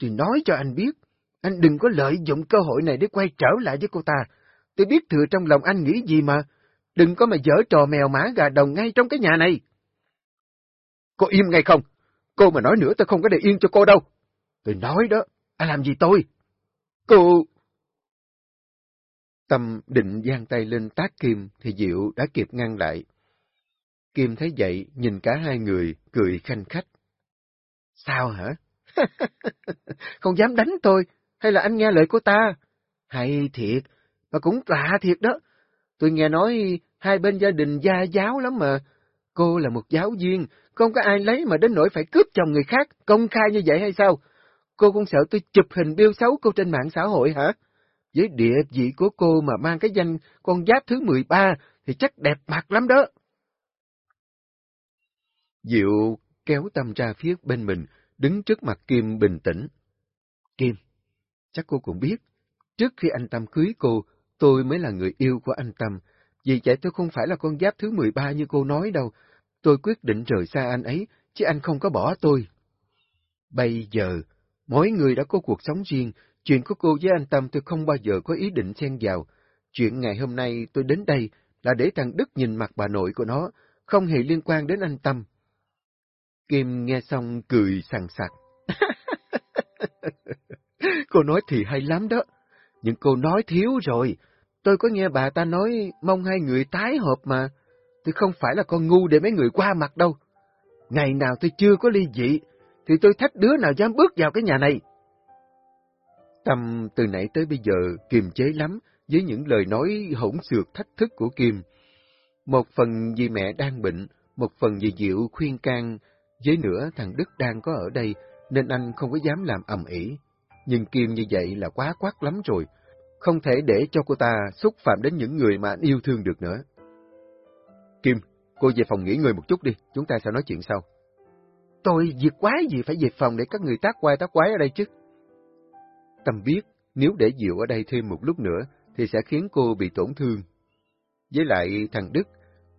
Thì nói cho anh biết, anh đừng có lợi dụng cơ hội này để quay trở lại với cô ta. Tôi biết thừa trong lòng anh nghĩ gì mà. Đừng có mà dở trò mèo mã gà đồng ngay trong cái nhà này. Cô im ngay không? Cô mà nói nữa tôi không có để yên cho cô đâu. Tôi nói đó, anh làm gì tôi? Cô... Tâm định giang tay lên tác Kim thì Diệu đã kịp ngăn lại. Kim thấy vậy, nhìn cả hai người, cười khanh khách. Sao hả? Không dám đánh tôi, hay là anh nghe lời của ta? Hay thiệt, mà cũng lạ thiệt đó. Tôi nghe nói hai bên gia đình gia giáo lắm mà. Cô là một giáo viên, không có ai lấy mà đến nỗi phải cướp chồng người khác, công khai như vậy hay sao? Cô cũng sợ tôi chụp hình biêu xấu cô trên mạng xã hội hả? Với địa vị của cô mà mang cái danh con giáp thứ 13 thì chắc đẹp mặt lắm đó. Diệu kéo Tâm ra phía bên mình, đứng trước mặt Kim bình tĩnh. Kim, chắc cô cũng biết, trước khi anh Tâm cưới cô, tôi mới là người yêu của anh Tâm. Vì vậy tôi không phải là con giáp thứ 13 như cô nói đâu. tôi quyết định rời xa anh ấy, chứ anh không có bỏ tôi. Bây giờ, mỗi người đã có cuộc sống riêng, chuyện của cô với anh Tâm tôi không bao giờ có ý định xen vào. Chuyện ngày hôm nay tôi đến đây là để thằng Đức nhìn mặt bà nội của nó, không hề liên quan đến anh Tâm. Kim nghe xong cười sằng sặc. cô nói thì hay lắm đó, nhưng cô nói thiếu rồi. Tôi có nghe bà ta nói mong hai người tái hợp mà. Tôi không phải là con ngu để mấy người qua mặt đâu. Ngày nào tôi chưa có ly dị, thì tôi thách đứa nào dám bước vào cái nhà này. Tâm từ nãy tới bây giờ kiềm chế lắm với những lời nói hỗn xược thách thức của Kim. Một phần vì mẹ đang bệnh, một phần vì Diệu khuyên can, với nữa thằng Đức đang có ở đây nên anh không có dám làm ầm ĩ. Nhưng Kim như vậy là quá quát lắm rồi, không thể để cho cô ta xúc phạm đến những người mà anh yêu thương được nữa. Kim, cô về phòng nghỉ ngơi một chút đi, chúng ta sẽ nói chuyện sau. Tôi việc quái gì phải về phòng để các người tác quái tác quái ở đây chứ? Tâm biết, nếu để Diệu ở đây thêm một lúc nữa, thì sẽ khiến cô bị tổn thương. Với lại thằng Đức,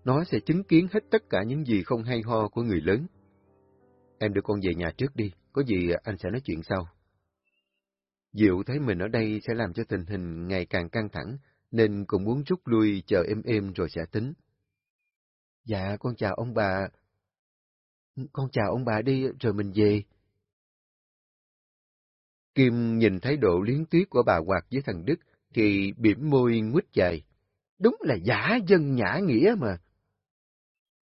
nó sẽ chứng kiến hết tất cả những gì không hay ho của người lớn. Em đưa con về nhà trước đi, có gì anh sẽ nói chuyện sau. Diệu thấy mình ở đây sẽ làm cho tình hình ngày càng căng thẳng, nên cũng muốn rút lui chờ êm êm rồi sẽ tính. Dạ, con chào ông bà. Con chào ông bà đi rồi mình về. Kim nhìn thấy độ liến tuyết của bà Hoạt với thằng Đức thì bỉm môi nguyết dài. Đúng là giả dân nhã nghĩa mà.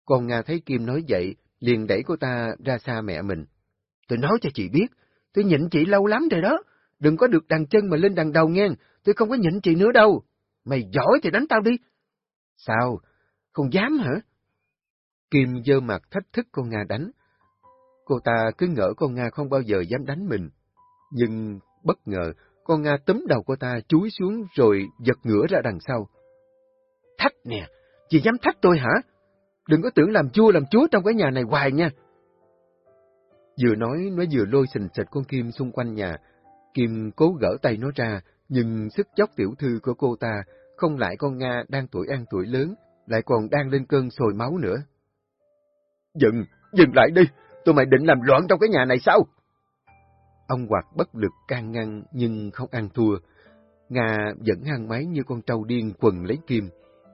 Còn Nga thấy Kim nói vậy, liền đẩy cô ta ra xa mẹ mình. Tôi nói cho chị biết, tôi nhịn chị lâu lắm rồi đó. Đừng có được đằng chân mà lên đằng đầu nghe, tôi không có nhịn chị nữa đâu. Mày giỏi thì đánh tao đi. Sao? Không dám hả? Kim dơ mặt thách thức con Nga đánh. Cô ta cứ ngỡ con Nga không bao giờ dám đánh mình. Nhưng bất ngờ, con Nga tấm đầu cô ta chúi xuống rồi giật ngửa ra đằng sau. Thách nè, chị dám thách tôi hả? Đừng có tưởng làm chua làm chúa trong cái nhà này hoài nha. Vừa nói, nó vừa lôi xình xịch con Kim xung quanh nhà. Kim cố gỡ tay nó ra, nhưng sức chóc tiểu thư của cô ta không lại con Nga đang tuổi ăn tuổi lớn, lại còn đang lên cơn sồi máu nữa. Dừng, dừng lại đi, tụi mày định làm loạn trong cái nhà này sao? Ông Hoạt bất lực can ngăn nhưng không ăn thua. Nga vẫn hăng máy như con trâu điên quần lấy kim.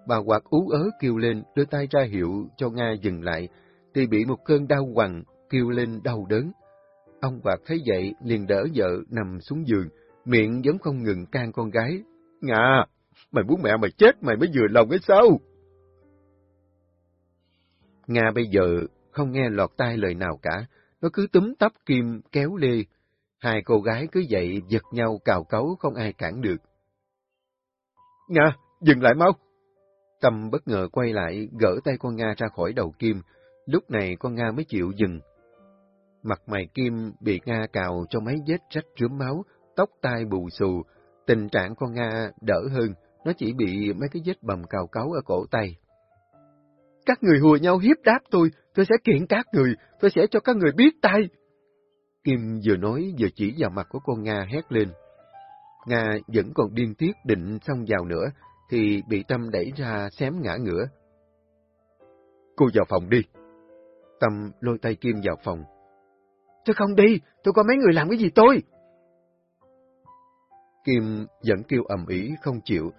Bà Hoạt ú ớ kêu lên, đưa tay ra hiệu cho Nga dừng lại, thì bị một cơn đau quằn, kêu lên đau đớn. Ông Hoạt thấy vậy, liền đỡ vợ nằm xuống giường, miệng vẫn không ngừng can con gái. Nga, mày muốn mẹ mày chết mày mới vừa lòng cái sao? Nga bây giờ không nghe lọt tai lời nào cả, nó cứ túm tóc kim kéo lê. Hai cô gái cứ dậy giật nhau cào cấu không ai cản được. Nga, dừng lại mau! Tâm bất ngờ quay lại, gỡ tay con Nga ra khỏi đầu Kim. Lúc này con Nga mới chịu dừng. Mặt mày Kim bị Nga cào cho mấy vết rách rướm máu, tóc tai bù xù. Tình trạng con Nga đỡ hơn, nó chỉ bị mấy cái vết bầm cào cấu ở cổ tay. Các người hùa nhau hiếp đáp tôi, tôi sẽ kiện các người, tôi sẽ cho các người biết tay. Kim vừa nói vừa chỉ vào mặt của con Nga hét lên. Nga vẫn còn điên tiết định xông vào nữa, thì bị Tâm đẩy ra xém ngã ngửa. Cô vào phòng đi. Tâm lôi tay Kim vào phòng. Tôi không đi, tôi có mấy người làm cái gì tôi? Kim vẫn kêu ầm ĩ không chịu,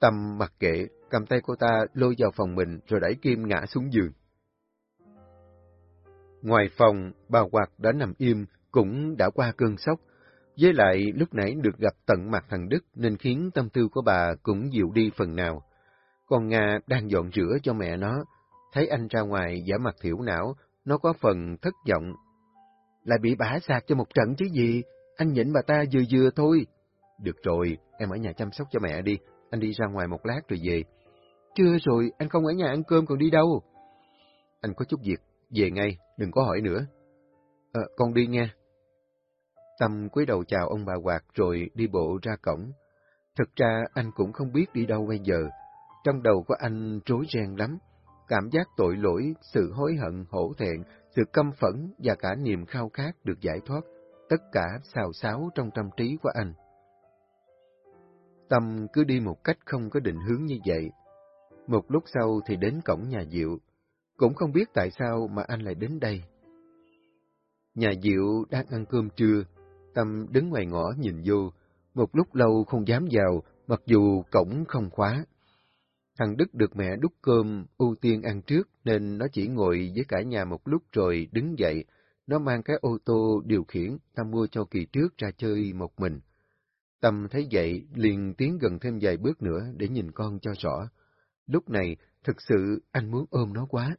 Tâm mặc kệ, cầm tay cô ta lôi vào phòng mình rồi đẩy Kim ngã xuống giường. Ngoài phòng, bà Hoạt đã nằm im, cũng đã qua cơn sốc. Với lại lúc nãy được gặp tận mặt thằng Đức nên khiến tâm tư của bà cũng dịu đi phần nào. Còn Nga đang dọn rửa cho mẹ nó, thấy anh ra ngoài giả mặt thiểu não, nó có phần thất vọng. Lại bị bả sạc cho một trận chứ gì, anh nhịn bà ta vừa vừa thôi. Được rồi, em ở nhà chăm sóc cho mẹ đi, anh đi ra ngoài một lát rồi về. Chưa rồi, anh không ở nhà ăn cơm còn đi đâu. Anh có chút việc, về ngay, đừng có hỏi nữa. À, con đi nha. Tâm cúi đầu chào ông bà Hoạt rồi đi bộ ra cổng. Thực ra anh cũng không biết đi đâu bây giờ. Trong đầu của anh rối ren lắm. Cảm giác tội lỗi, sự hối hận, hổ thẹn, sự căm phẫn và cả niềm khao khát được giải thoát. Tất cả xào xáo trong tâm trí của anh. Tâm cứ đi một cách không có định hướng như vậy. Một lúc sau thì đến cổng nhà Diệu. Cũng không biết tại sao mà anh lại đến đây. Nhà Diệu đang ăn cơm trưa, Tâm đứng ngoài ngõ nhìn vô, một lúc lâu không dám vào, mặc dù cổng không khóa. Thằng Đức được mẹ đút cơm, ưu tiên ăn trước, nên nó chỉ ngồi với cả nhà một lúc rồi đứng dậy. Nó mang cái ô tô điều khiển, Tâm mua cho kỳ trước ra chơi một mình. Tâm thấy vậy, liền tiến gần thêm vài bước nữa để nhìn con cho rõ. Lúc này, thực sự anh muốn ôm nó quá.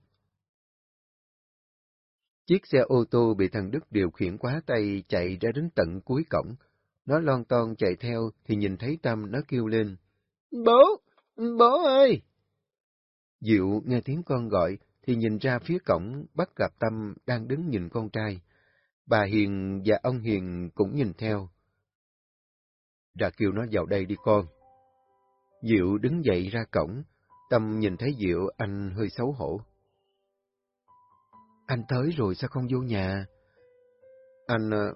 Chiếc xe ô tô bị thằng Đức điều khiển quá tay chạy ra đến tận cuối cổng. Nó lon ton chạy theo thì nhìn thấy Tâm nó kêu lên. Bố! Bố ơi! Diệu nghe tiếng con gọi thì nhìn ra phía cổng bắt gặp Tâm đang đứng nhìn con trai. Bà Hiền và ông Hiền cũng nhìn theo. Đã kêu nó vào đây đi con. Diệu đứng dậy ra cổng. Tâm nhìn thấy Diệu anh hơi xấu hổ. Anh tới rồi sao không vô nhà? Anh... Ờ,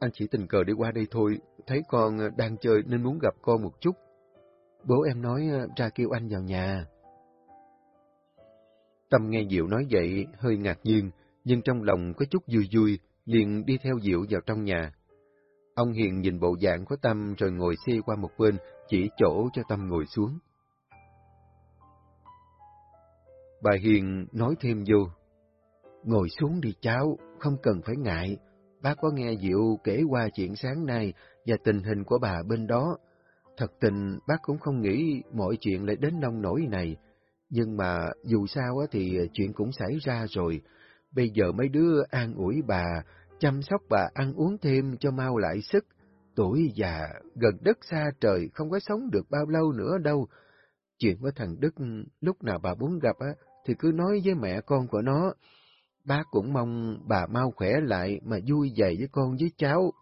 anh chỉ tình cờ đi qua đây thôi, thấy con ờ, đang chơi nên muốn gặp con một chút. Bố em nói ờ, ra kêu anh vào nhà. Tâm nghe Diệu nói vậy, hơi ngạc nhiên, nhưng trong lòng có chút vui vui, liền đi theo Diệu vào trong nhà. Ông Hiền nhìn bộ dạng của Tâm rồi ngồi xe qua một bên, chỉ chỗ cho Tâm ngồi xuống. Bà Hiền nói thêm vô. Ngồi xuống đi cháu, không cần phải ngại. Bác có nghe Diệu kể qua chuyện sáng nay và tình hình của bà bên đó. Thật tình bác cũng không nghĩ mọi chuyện lại đến nông nổi này. Nhưng mà dù sao thì chuyện cũng xảy ra rồi. Bây giờ mấy đứa an ủi bà, chăm sóc bà ăn uống thêm cho mau lại sức. Tuổi già, gần đất xa trời, không có sống được bao lâu nữa đâu. Chuyện với thằng Đức, lúc nào bà muốn gặp á, thì cứ nói với mẹ con của nó. Bác cũng mong bà mau khỏe lại mà vui vẻ với con với cháu.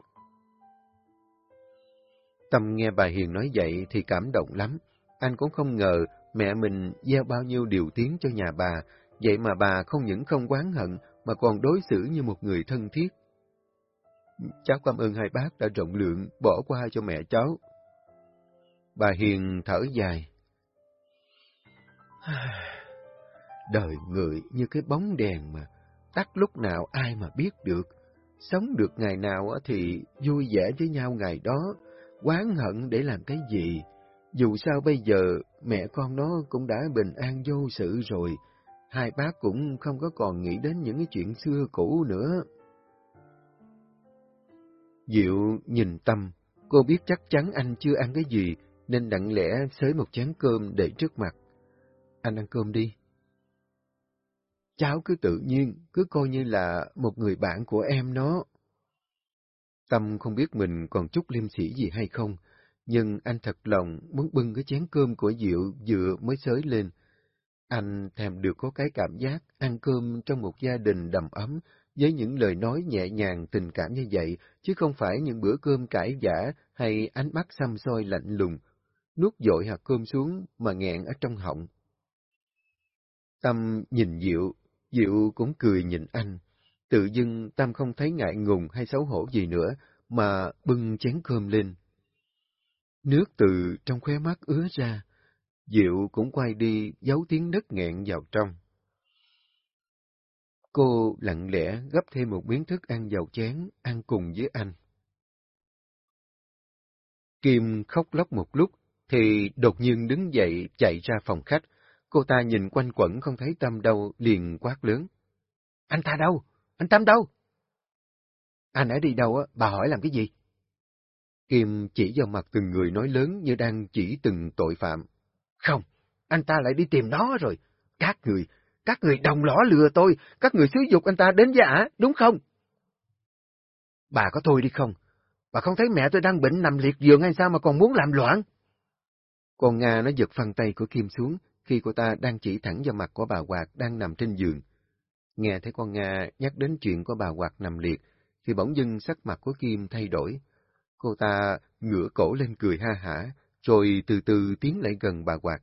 Tâm nghe bà Hiền nói vậy thì cảm động lắm. Anh cũng không ngờ mẹ mình gieo bao nhiêu điều tiếng cho nhà bà, vậy mà bà không những không oán hận mà còn đối xử như một người thân thiết. Cháu cảm ơn hai bác đã rộng lượng bỏ qua cho mẹ cháu. Bà Hiền thở dài. Đời người như cái bóng đèn mà, tắt lúc nào ai mà biết được. Sống được ngày nào thì vui vẻ với nhau ngày đó, quán hận để làm cái gì. Dù sao bây giờ mẹ con nó cũng đã bình an vô sự rồi, hai bác cũng không có còn nghĩ đến những cái chuyện xưa cũ nữa. Diệu nhìn Tâm, cô biết chắc chắn anh chưa ăn cái gì, nên đặng lẽ xới một chén cơm để trước mặt. Anh ăn cơm đi. Cháu cứ tự nhiên, cứ coi như là một người bạn của em nó. Tâm không biết mình còn chút liêm sĩ gì hay không, nhưng anh thật lòng muốn bưng cái chén cơm của Diệu vừa mới xới lên. Anh thèm được có cái cảm giác ăn cơm trong một gia đình đầm ấm với những lời nói nhẹ nhàng tình cảm như vậy, chứ không phải những bữa cơm cãi giả hay ánh mắt xăm soi lạnh lùng, nuốt dội hạt cơm xuống mà nghẹn ở trong họng. Tâm nhìn Diệu, Diệu cũng cười nhìn anh. Tự dưng Tâm không thấy ngại ngùng hay xấu hổ gì nữa, mà bưng chén cơm lên. Nước từ trong khóe mắt ứa ra, Diệu cũng quay đi giấu tiếng đất nghẹn vào trong. Cô lặng lẽ gấp thêm một miếng thức ăn vào chén, ăn cùng với anh. Kim khóc lóc một lúc, thì đột nhiên đứng dậy chạy ra phòng khách. Cô ta nhìn quanh quẩn không thấy Tâm đâu, liền quát lớn. Anh ta đâu? Anh Tâm đâu? Anh ở đi đâu á, bà hỏi làm cái gì? Kim chỉ vào mặt từng người nói lớn như đang chỉ từng tội phạm. Không, anh ta lại đi tìm nó rồi. Các người, các người đồng lõ lừa tôi, các người xúi dục anh ta đến giả, đúng không? Bà có thôi đi không? Bà không thấy mẹ tôi đang bệnh nằm liệt giường hay sao mà còn muốn làm loạn? Con Nga nó giật phăng tay của Kim xuống khi cô ta đang chỉ thẳng vào mặt của bà Hoạt đang nằm trên giường. Nghe thấy con Nga nhắc đến chuyện của bà Hoạt nằm liệt, thì bỗng dưng sắc mặt của Kim thay đổi. Cô ta ngửa cổ lên cười ha hả, rồi từ từ tiến lại gần bà Hoạt.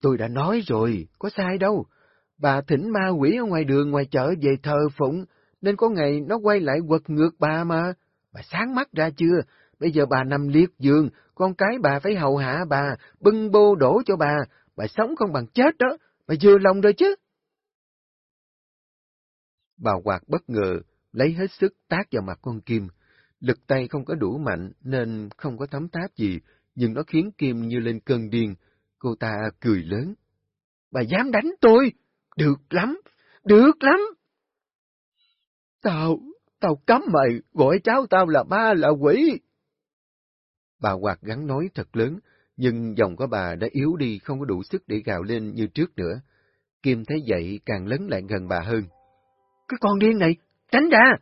Tôi đã nói rồi, có sai đâu. Bà thỉnh ma quỷ ở ngoài đường ngoài chợ về thờ phụng, nên có ngày nó quay lại quật ngược bà mà. Bà sáng mắt ra chưa? Bây giờ bà nằm liệt giường, con cái bà phải hầu hạ bà, bưng bô đổ cho bà. Bà sống không bằng chết đó, bà vừa lòng rồi chứ. Bà quạt bất ngờ, lấy hết sức tác vào mặt con Kim. Lực tay không có đủ mạnh nên không có thấm táp gì, nhưng nó khiến Kim như lên cơn điên. Cô ta cười lớn. Bà dám đánh tôi? Được lắm, được lắm. Tao, tao cấm mày, gọi cháu tao là ma là quỷ. Bà quạt gắn nói thật lớn, nhưng giọng của bà đã yếu đi không có đủ sức để gào lên như trước nữa. Kim thấy vậy càng lớn lại gần bà hơn. Cái con điên này, tránh ra!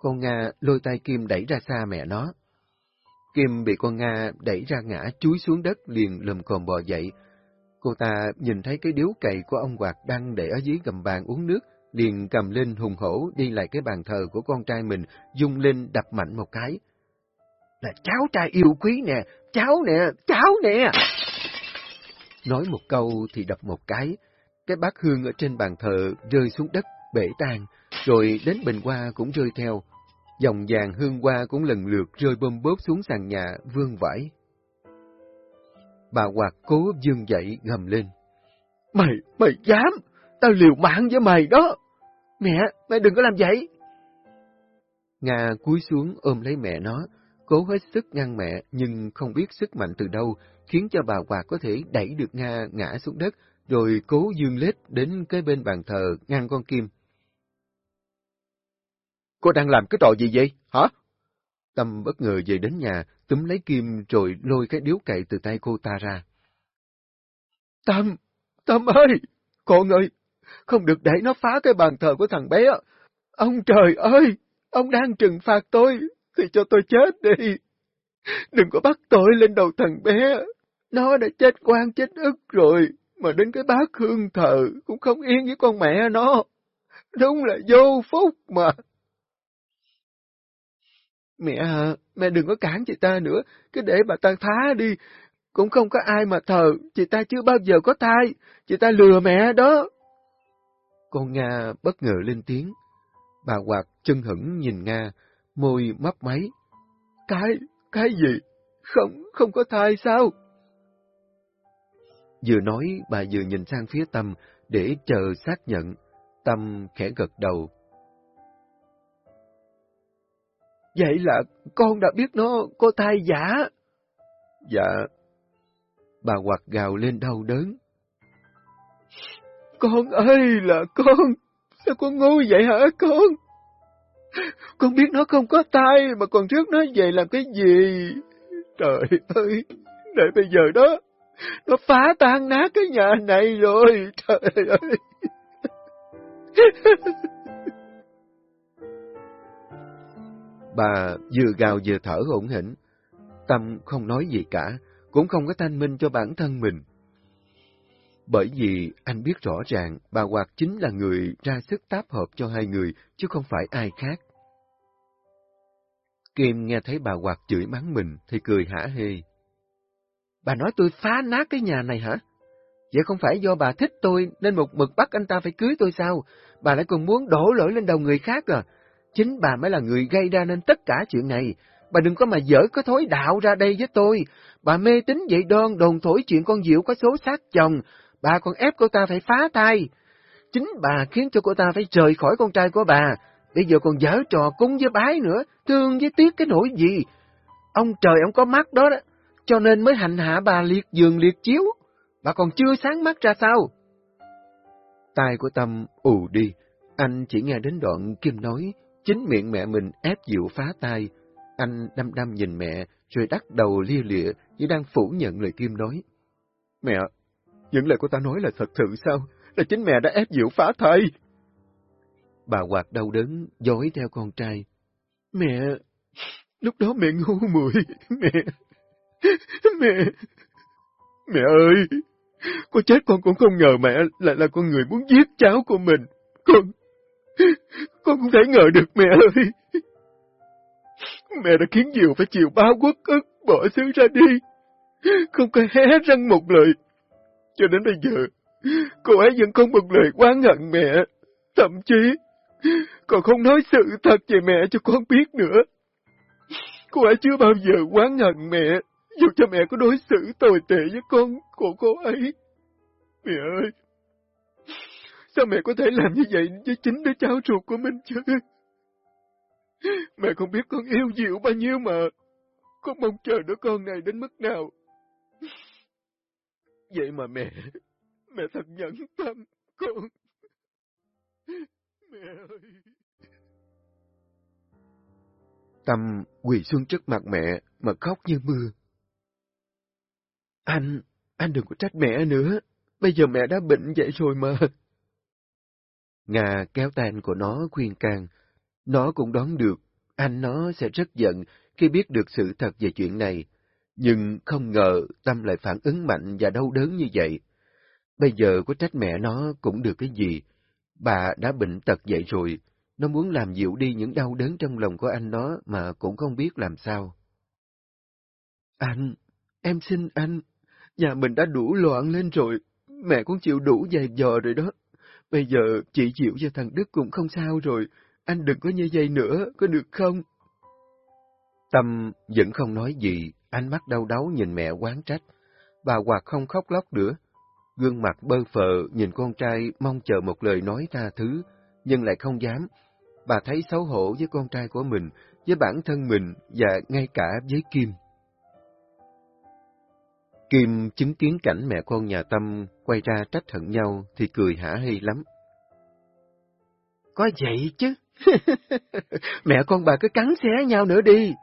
Con Nga lôi tay Kim đẩy ra xa mẹ nó. Kim bị con Nga đẩy ra ngã chúi xuống đất liền lùm cồm bò dậy. Cô ta nhìn thấy cái điếu cày của ông Hoạt đang để ở dưới gầm bàn uống nước, liền cầm lên hùng hổ đi lại cái bàn thờ của con trai mình, dung lên đập mạnh một cái. Là cháu trai yêu quý nè, cháu nè, cháu nè! Nói một câu thì đập một cái, cái bát hương ở trên bàn thờ rơi xuống đất, bể tan, rồi đến bình hoa cũng rơi theo. Dòng vàng hương hoa cũng lần lượt rơi bơm bốp xuống sàn nhà, vương vãi. Bà Hoạt cố dương dậy gầm lên. Mày, mày dám! Tao liều mạng với mày đó! Mẹ, mẹ đừng có làm vậy! Nga cúi xuống ôm lấy mẹ nó, cố hết sức ngăn mẹ nhưng không biết sức mạnh từ đâu, khiến cho bà Hoạt có thể đẩy được Nga ngã xuống đất, rồi cố dương lết đến cái bên bàn thờ ngăn con Kim. Cô đang làm cái trò gì vậy, hả? Tâm bất ngờ về đến nhà, túm lấy Kim rồi lôi cái điếu cậy từ tay cô ta ra. Tâm, Tâm ơi, con ơi, không được để nó phá cái bàn thờ của thằng bé. Ông trời ơi, ông đang trừng phạt tôi, thì cho tôi chết đi. Đừng có bắt tội lên đầu thằng bé. Nó đã chết quan chết ức rồi, mà đến cái bát hương thờ cũng không yên với con mẹ nó. Đúng là vô phúc mà. Mẹ à, mẹ đừng có cản chị ta nữa, cứ để bà ta phá đi. Cũng không có ai mà thờ, chị ta chưa bao giờ có thai, chị ta lừa mẹ đó. Con Nga bất ngờ lên tiếng. Bà Hoạt chân hững nhìn Nga, môi mấp máy. Cái, cái gì? Không, không có thai sao? Vừa nói, bà vừa nhìn sang phía Tâm để chờ xác nhận. Tâm khẽ gật đầu. Vậy là con đã biết nó có thai giả. Dạ. Bà Hoạt gào lên đau đớn. Con ơi là con, sao con ngu vậy hả con? Con biết nó không có tay mà còn trước nó về làm cái gì? Trời ơi, để bây giờ đó, nó phá tan nát cái nhà này rồi, trời ơi. Bà vừa gào vừa thở hổn hển. Tâm không nói gì cả, cũng không có thanh minh cho bản thân mình. Bởi vì anh biết rõ ràng bà Hoạt chính là người ra sức táp hợp cho hai người, chứ không phải ai khác. Kim nghe thấy bà Hoạt chửi mắng mình thì cười hả hê. Bà nói tôi phá nát cái nhà này hả? Vậy không phải do bà thích tôi nên một mực bắt anh ta phải cưới tôi sao? Bà lại còn muốn đổ lỗi lên đầu người khác à? Chính bà mới là người gây ra nên tất cả chuyện này. Bà đừng có mà dở cái thối đạo ra đây với tôi. Bà mê tín vậy đoan đồn thổi chuyện con Diệu có số sát chồng. Bà còn ép cô ta phải phá thai. Chính bà khiến cho cô ta phải rời khỏi con trai của bà. Bây giờ còn dở trò cúng với bái nữa. Thương với tiếc cái nỗi gì. Ông trời ông có mắt đó đó. Cho nên mới hành hạ bà liệt giường liệt chiếu. Bà còn chưa sáng mắt ra sao? Tai của Tâm ù đi. Anh chỉ nghe đến đoạn Kim nói Chính miệng mẹ mình ép Diệu phá tai. Anh đăm đăm nhìn mẹ, rồi đắt đầu lia lịa như đang phủ nhận lời Kim nói. Mẹ, những lời của ta nói là thật sự sao? Là chính mẹ đã ép Diệu phá thai. Bà Hoạt đau đớn, dối theo con trai. Mẹ, lúc đó mẹ ngu muội mẹ, mẹ, mẹ ơi, con chết con cũng không ngờ mẹ lại là con người muốn giết cháu của mình. Con, con không thể ngờ được mẹ ơi. Mẹ đã khiến Diều phải chịu bao quốc ức, bỏ xứ ra đi. Không có hé răng một lời. Cho đến bây giờ, cô ấy vẫn không một lời oán hận mẹ. Thậm chí, còn không nói sự thật về mẹ cho con biết nữa. Cô ấy chưa bao giờ oán hận mẹ, dù cho mẹ có đối xử tồi tệ với con của cô ấy. Mẹ ơi, Sao mẹ có thể làm như vậy với chính đứa cháu ruột của mình chứ? Mẹ không biết con yêu dịu bao nhiêu mà. Con mong chờ đứa con này đến mức nào. Vậy mà mẹ, mẹ thật nhẫn tâm, con. Mẹ ơi! Tâm quỳ xuống trước mặt mẹ mà khóc như mưa. Anh, anh đừng có trách mẹ nữa. Bây giờ mẹ đã bệnh vậy rồi mà. Nga kéo tan của nó khuyên can. Nó cũng đoán được, anh nó sẽ rất giận khi biết được sự thật về chuyện này. Nhưng không ngờ Tâm lại phản ứng mạnh và đau đớn như vậy. Bây giờ có trách mẹ nó cũng được cái gì. Bà đã bệnh tật vậy rồi, nó muốn làm dịu đi những đau đớn trong lòng của anh nó mà cũng không biết làm sao. Anh, em xin anh, nhà mình đã đủ loạn lên rồi, mẹ cũng chịu đủ dày dò rồi đó. Bây giờ chị chịu cho thằng Đức cũng không sao rồi, anh đừng có như vậy nữa, có được không? Tâm vẫn không nói gì, ánh mắt đau đớn nhìn mẹ quán trách. Bà Hoạt không khóc lóc nữa. Gương mặt bơ phờ nhìn con trai mong chờ một lời nói tha thứ, nhưng lại không dám. Bà thấy xấu hổ với con trai của mình, với bản thân mình và ngay cả với Kim. Kim chứng kiến cảnh mẹ con nhà Tâm quay ra trách hận nhau thì cười hả hê lắm. Có vậy chứ. mẹ con bà cứ cắn xé nhau nữa đi.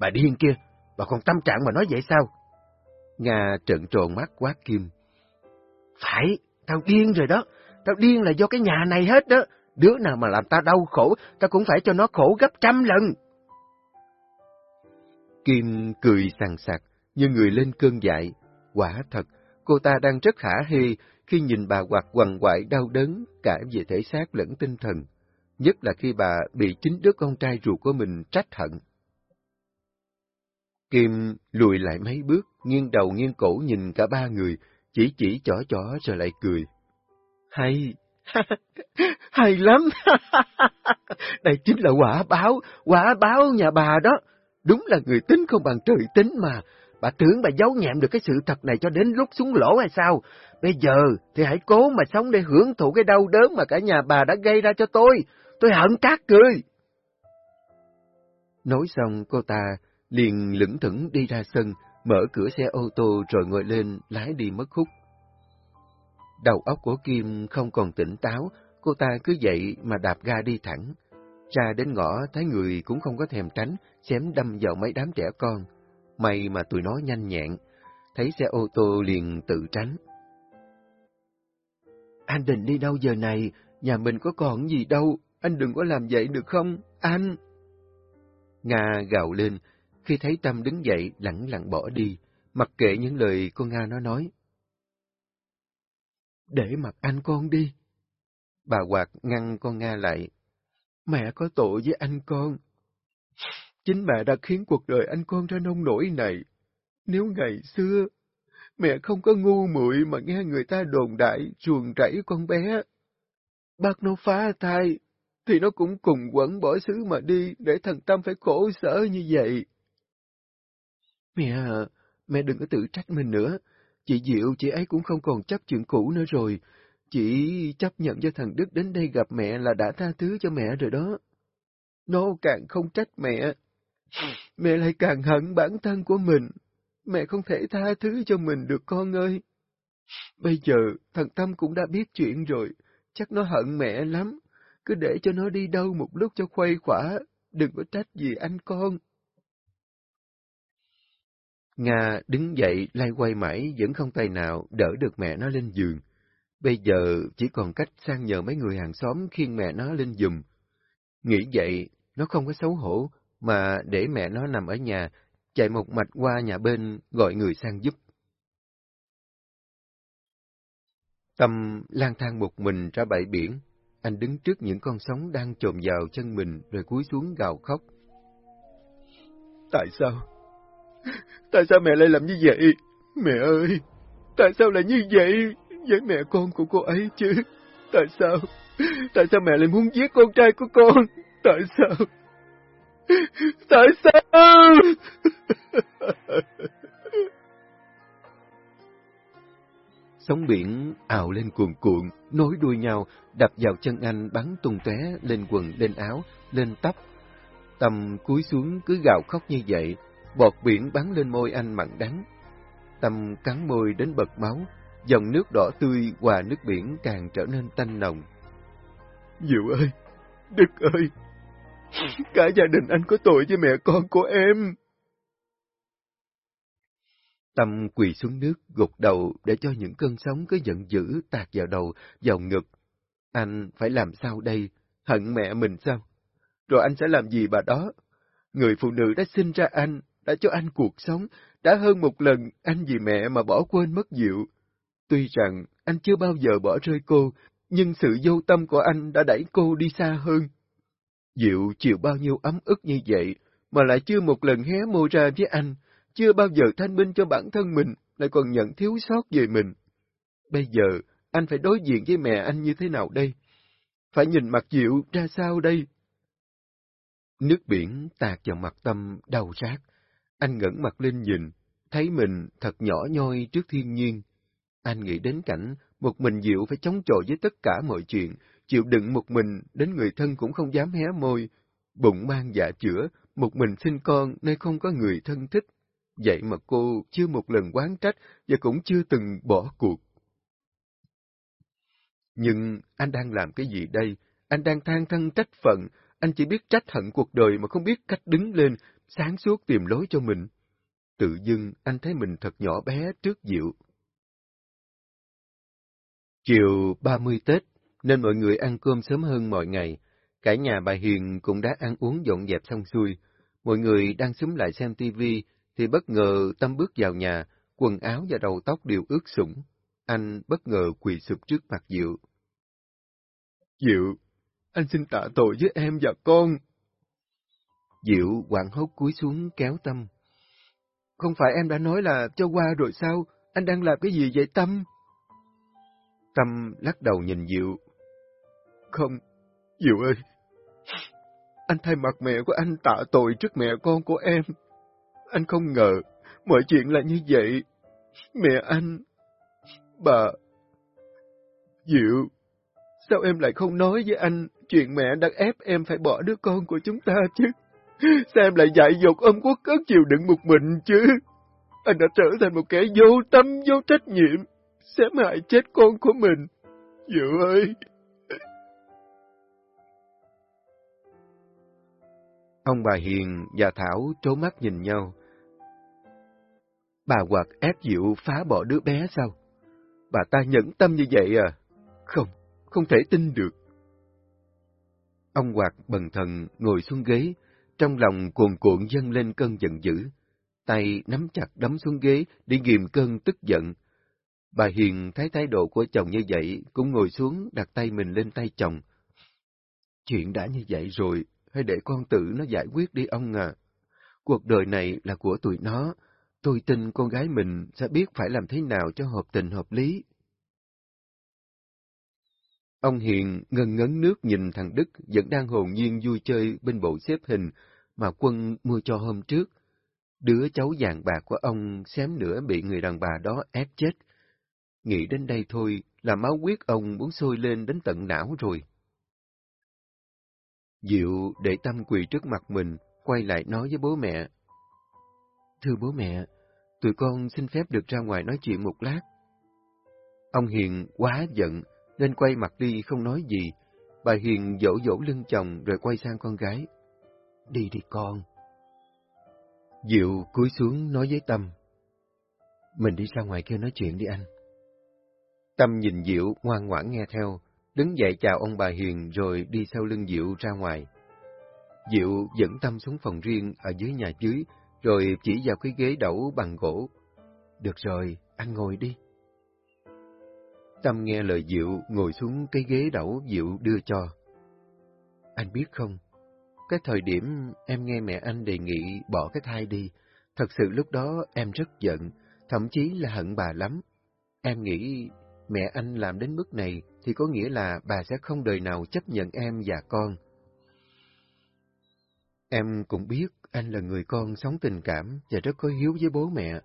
Bà điên kia, bà còn tâm trạng mà nói vậy sao? Nga trợn tròn mắt quát Kim. Phải, tao điên rồi đó. Tao điên là do cái nhà này hết đó. Đứa nào mà làm tao đau khổ, tao cũng phải cho nó khổ gấp trăm lần. Kim cười sằng sặc, như người lên cơn dại. Quả thật, cô ta đang rất hả hê khi nhìn bà Hoạt quằn quại đau đớn cả về thể xác lẫn tinh thần, nhất là khi bà bị chính đứa con trai ruột của mình trách hận. Kim lùi lại mấy bước, nghiêng đầu nghiêng cổ nhìn cả ba người, chỉ chỉ chỏ chỏ rồi lại cười. Hay, hay lắm! Đây chính là quả báo, quả báo nhà bà đó. Đúng là người tính không bằng trời tính mà. Bà tưởng bà giấu nhẹm được cái sự thật này cho đến lúc xuống lỗ hay sao? Bây giờ thì hãy cố mà sống để hưởng thụ cái đau đớn mà cả nhà bà đã gây ra cho tôi. Tôi hận các cười. Nói xong cô ta liền lững thững đi ra sân, mở cửa xe ô tô rồi ngồi lên lái đi mất khúc. Đầu óc của Kim không còn tỉnh táo, cô ta cứ vậy mà đạp ga đi thẳng. Ra đến ngõ thấy người cũng không có thèm tránh, xém đâm vào mấy đám trẻ con. May mà tụi nó nhanh nhẹn, thấy xe ô tô liền tự tránh. Anh định đi đâu giờ này, nhà mình có còn gì đâu, anh đừng có làm vậy được không, anh? Nga gào lên, khi thấy Tâm đứng dậy lẳng lặng bỏ đi, mặc kệ những lời con Nga nó nói. Để mặc anh con đi. Bà Hoạt ngăn con Nga lại. Mẹ có tội với anh con. Chính mẹ đã khiến cuộc đời anh con ra nông nổi này. Nếu ngày xưa, mẹ không có ngu muội mà nghe người ta đồn đại chuồng rẫy con bé. Bác nó phá thai, thì nó cũng cùng quẩn bỏ xứ mà đi để thằng Tâm phải khổ sở như vậy. Mẹ à, mẹ đừng có tự trách mình nữa. Chị Diệu, chị ấy cũng không còn chấp chuyện cũ nữa rồi. Chị chấp nhận cho thằng Đức đến đây gặp mẹ là đã tha thứ cho mẹ rồi đó. Nó càng không trách mẹ. Mẹ lại càng hận bản thân của mình. Mẹ không thể tha thứ cho mình được con ơi. Bây giờ thằng Tâm cũng đã biết chuyện rồi. Chắc nó hận mẹ lắm. Cứ để cho nó đi đâu một lúc cho khuây khỏa. Đừng có trách gì anh con. Nga đứng dậy lay quay mãi vẫn không tay nào đỡ được mẹ nó lên giường. Bây giờ chỉ còn cách sang nhờ mấy người hàng xóm khiêng mẹ nó lên giùm. Nghĩ vậy, nó không có xấu hổ, mà để mẹ nó nằm ở nhà, chạy một mạch qua nhà bên gọi người sang giúp. Tâm lang thang một mình ra bãi biển, anh đứng trước những con sóng đang trồm vào chân mình rồi cúi xuống gào khóc. Tại sao? Tại sao mẹ lại làm như vậy? Mẹ ơi, tại sao lại như vậy với mẹ con của cô ấy chứ? Tại sao? Tại sao mẹ lại muốn giết con trai của con? Tại sao? Tại sao? Sóng biển ào lên cuồn cuộn, nối đuôi nhau, đập vào chân anh bắn tung tóe lên quần, lên áo, lên tóc. Tâm cúi xuống cứ gào khóc như vậy, bọt biển bắn lên môi anh mặn đắng. Tâm cắn môi đến bật máu, dòng nước đỏ tươi hòa nước biển càng trở nên tanh nồng. Diệu ơi! Đức ơi! Cả gia đình anh có tội với mẹ con của em! Tâm quỳ xuống nước, gục đầu để cho những cơn sóng cứ giận dữ tạt vào đầu, vào ngực. Anh phải làm sao đây? Hận mẹ mình sao? Rồi anh sẽ làm gì bà đó? Người phụ nữ đã sinh ra anh, đã cho anh cuộc sống, đã hơn một lần anh vì mẹ mà bỏ quên mất Diệu. Tuy rằng anh chưa bao giờ bỏ rơi cô, nhưng sự vô tâm của anh đã đẩy cô đi xa hơn. Diệu chịu bao nhiêu ấm ức như vậy, mà lại chưa một lần hé môi ra với anh, chưa bao giờ thanh minh cho bản thân mình, lại còn nhận thiếu sót về mình. Bây giờ, anh phải đối diện với mẹ anh như thế nào đây? Phải nhìn mặt Diệu ra sao đây? Nước biển tạt vào mặt tâm đau rát. Anh ngẩng mặt lên nhìn, thấy mình thật nhỏ nhoi trước thiên nhiên. Anh nghĩ đến cảnh một mình Diệu phải chống chọi với tất cả mọi chuyện, chịu đựng một mình, đến người thân cũng không dám hé môi. Bụng mang dạ chữa, một mình sinh con nơi không có người thân thích. Vậy mà cô chưa một lần quán trách và cũng chưa từng bỏ cuộc. Nhưng anh đang làm cái gì đây? Anh đang than thân trách phận, anh chỉ biết trách hận cuộc đời mà không biết cách đứng lên, sáng suốt tìm lối cho mình. Tự dưng anh thấy mình thật nhỏ bé trước Diệu. Chiều 30 Tết, nên mọi người ăn cơm sớm hơn mọi ngày. Cả nhà bà Hiền cũng đã ăn uống dọn dẹp xong xuôi. Mọi người đang xúm lại xem tivi thì bất ngờ Tâm bước vào nhà, quần áo và đầu tóc đều ướt sũng. Anh bất ngờ quỳ sụp trước mặt Diệu. Diệu, anh xin tạ tội với em và con. Diệu quảng hốt cúi xuống kéo Tâm. Không phải em đã nói là cho qua rồi sao? Anh đang làm cái gì vậy Tâm? Tâm lắc đầu nhìn Diệu. Không, Diệu ơi, anh thay mặt mẹ của anh tạ tội trước mẹ con của em. Anh không ngờ mọi chuyện là như vậy. Mẹ anh, bà... Diệu, sao em lại không nói với anh chuyện mẹ đang ép em phải bỏ đứa con của chúng ta chứ? Sao em lại dạy dột ôm quốc cất chịu đựng một mình chứ? Anh đã trở thành một kẻ vô tâm, vô trách nhiệm, xém hại chết con của mình. Diệu ơi! Ông bà Hiền và Thảo trố mắt nhìn nhau. Bà Hoạt ép Diệu phá bỏ đứa bé sao? Bà ta nhẫn tâm như vậy à? Không, không thể tin được. Ông Hoạt bần thần ngồi xuống ghế, trong lòng cuồn cuộn dâng lên cơn giận dữ. Tay nắm chặt đấm xuống ghế để ghim cơn tức giận. Bà Hiền thấy thái độ của chồng như vậy, cũng ngồi xuống đặt tay mình lên tay chồng. Chuyện đã như vậy rồi, hãy để con tự nó giải quyết đi ông à. Cuộc đời này là của tụi nó, tôi tin con gái mình sẽ biết phải làm thế nào cho hợp tình hợp lý. Ông Hiền ngân ngấn nước nhìn thằng Đức vẫn đang hồn nhiên vui chơi bên bộ xếp hình mà quân mua cho hôm trước. Đứa cháu vàng bạc của ông xém nữa bị người đàn bà đó ép chết. Nghĩ đến đây thôi là máu huyết ông muốn sôi lên đến tận não rồi. Diệu để tâm quỳ trước mặt mình, quay lại nói với bố mẹ. Thưa bố mẹ, tụi con xin phép được ra ngoài nói chuyện một lát. Ông Hiền quá giận, nên quay mặt đi không nói gì. Bà Hiền dỗ dỗ lưng chồng rồi quay sang con gái. Đi đi con. Diệu cúi xuống nói với Tâm. Mình đi ra ngoài kia nói chuyện đi anh. Tâm nhìn Diệu ngoan ngoãn nghe theo, đứng dậy chào ông bà Hiền rồi đi sau lưng Diệu ra ngoài. Diệu dẫn Tâm xuống phòng riêng ở dưới nhà dưới, rồi chỉ vào cái ghế đẩu bằng gỗ. Được rồi, anh ngồi đi. Tâm nghe lời Diệu ngồi xuống cái ghế đẩu Diệu đưa cho. Anh biết không, cái thời điểm em nghe mẹ anh đề nghị bỏ cái thai đi, thật sự lúc đó em rất giận, thậm chí là hận bà lắm. Em nghĩ mẹ anh làm đến mức này thì có nghĩa là bà sẽ không đời nào chấp nhận em và con. Em cũng biết anh là người con sống tình cảm và rất có hiếu với bố mẹ.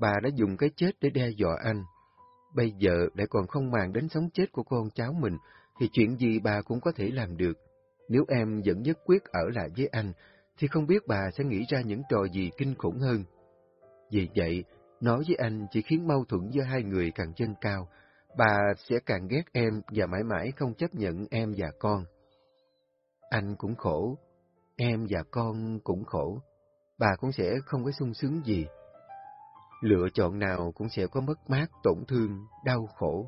Bà đã dùng cái chết để đe dọa anh. bây giờ lại còn không màng đến sống chết của con cháu mình, thì chuyện gì bà cũng có thể làm được. Nếu em vẫn nhất quyết ở lại với anh, thì không biết bà sẽ nghĩ ra những trò gì kinh khủng hơn. Vì vậy, nói với anh chỉ khiến mâu thuẫn giữa hai người càng chân cao, bà sẽ càng ghét em và mãi mãi không chấp nhận em và con. Anh cũng khổ, em và con cũng khổ, bà cũng sẽ không có sung sướng gì. Lựa chọn nào cũng sẽ có mất mát, tổn thương, đau khổ.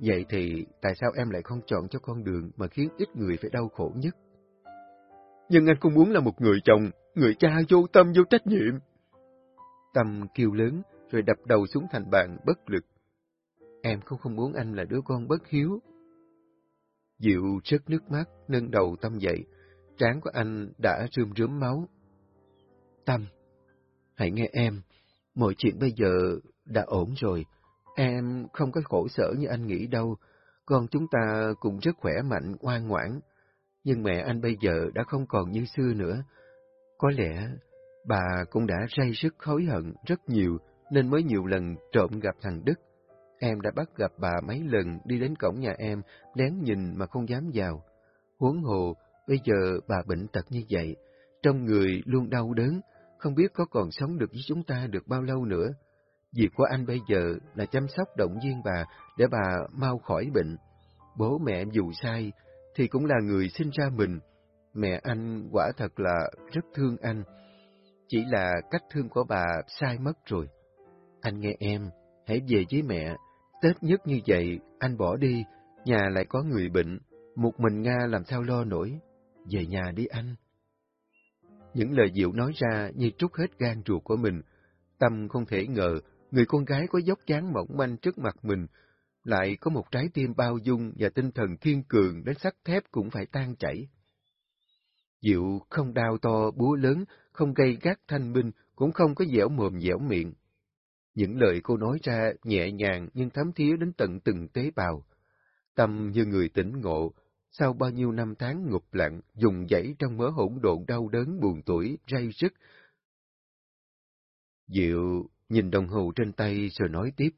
Vậy thì tại sao em lại không chọn cho con đường mà khiến ít người phải đau khổ nhất? Nhưng anh không muốn là một người chồng, người cha vô tâm, vô trách nhiệm. Tâm kêu lớn, rồi đập đầu xuống thành bàn bất lực. Em không không muốn anh là đứa con bất hiếu. Diệu chất nước mắt, nâng đầu Tâm dậy. Trán của anh đã rơm rớm máu. Tâm, hãy nghe em. Mọi chuyện bây giờ đã ổn rồi. Em không có khổ sở như anh nghĩ đâu. Con chúng ta cũng rất khỏe mạnh, ngoan ngoãn. Nhưng mẹ anh bây giờ đã không còn như xưa nữa. Có lẽ bà cũng đã say sức hối hận rất nhiều nên mới nhiều lần trộm gặp thằng Đức. Em đã bắt gặp bà mấy lần đi đến cổng nhà em, lén nhìn mà không dám vào. Huống hồ, bây giờ bà bệnh tật như vậy, trong người luôn đau đớn, không biết có còn sống được với chúng ta được bao lâu nữa. Việc của anh bây giờ là chăm sóc động viên bà để bà mau khỏi bệnh. Bố mẹ dù sai thì cũng là người sinh ra mình. Mẹ anh quả thật là rất thương anh. Chỉ là cách thương của bà sai mất rồi. Anh nghe em, hãy về với mẹ. Tết nhất như vậy, anh bỏ đi, nhà lại có người bệnh. Một mình Nga làm sao lo nổi. Về nhà đi anh. Những lời Diệu nói ra như trút hết gan ruột của mình. Tâm không thể ngờ, người con gái có dốc dáng mỏng manh trước mặt mình, lại có một trái tim bao dung và tinh thần kiên cường đến sắt thép cũng phải tan chảy. Diệu không đau to búa lớn, không gây gắt thanh minh, cũng không có dẻo mồm dẻo miệng. Những lời cô nói ra nhẹ nhàng nhưng thấm thía đến tận từng tế bào. Tâm như người tỉnh ngộ, sau bao nhiêu năm tháng ngục lặng, dùng dãy trong mớ hỗn độn đau đớn buồn tuổi, ray rứt. Diệu nhìn đồng hồ trên tay rồi nói tiếp.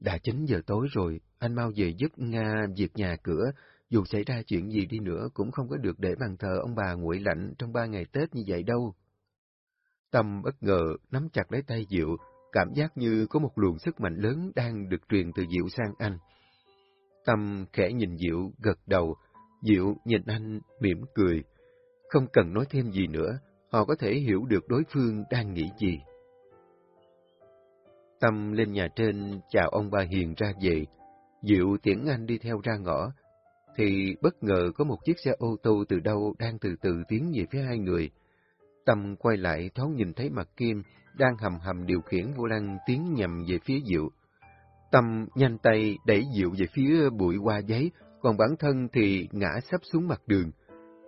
Đã 9 giờ tối rồi, anh mau về giúp Nga việc nhà cửa, dù xảy ra chuyện gì đi nữa cũng không có được để bàn thờ ông bà nguội lạnh trong ba ngày Tết như vậy đâu. Tâm bất ngờ nắm chặt lấy tay Diệu, cảm giác như có một luồng sức mạnh lớn đang được truyền từ Diệu sang anh. Tâm khẽ nhìn Diệu, gật đầu. Diệu nhìn anh, mỉm cười. Không cần nói thêm gì nữa, họ có thể hiểu được đối phương đang nghĩ gì. Tâm lên nhà trên chào ông bà Hiền ra về. Diệu tiễn anh đi theo ra ngõ, thì bất ngờ có một chiếc xe ô tô từ đâu đang từ từ tiến về phía hai người. Tâm quay lại thoáng nhìn thấy mặt Kim đang hầm hầm điều khiển vô lăng tiến nhầm về phía Diệu. Tâm nhanh tay đẩy Diệu về phía bụi hoa giấy, còn bản thân thì ngã sắp xuống mặt đường.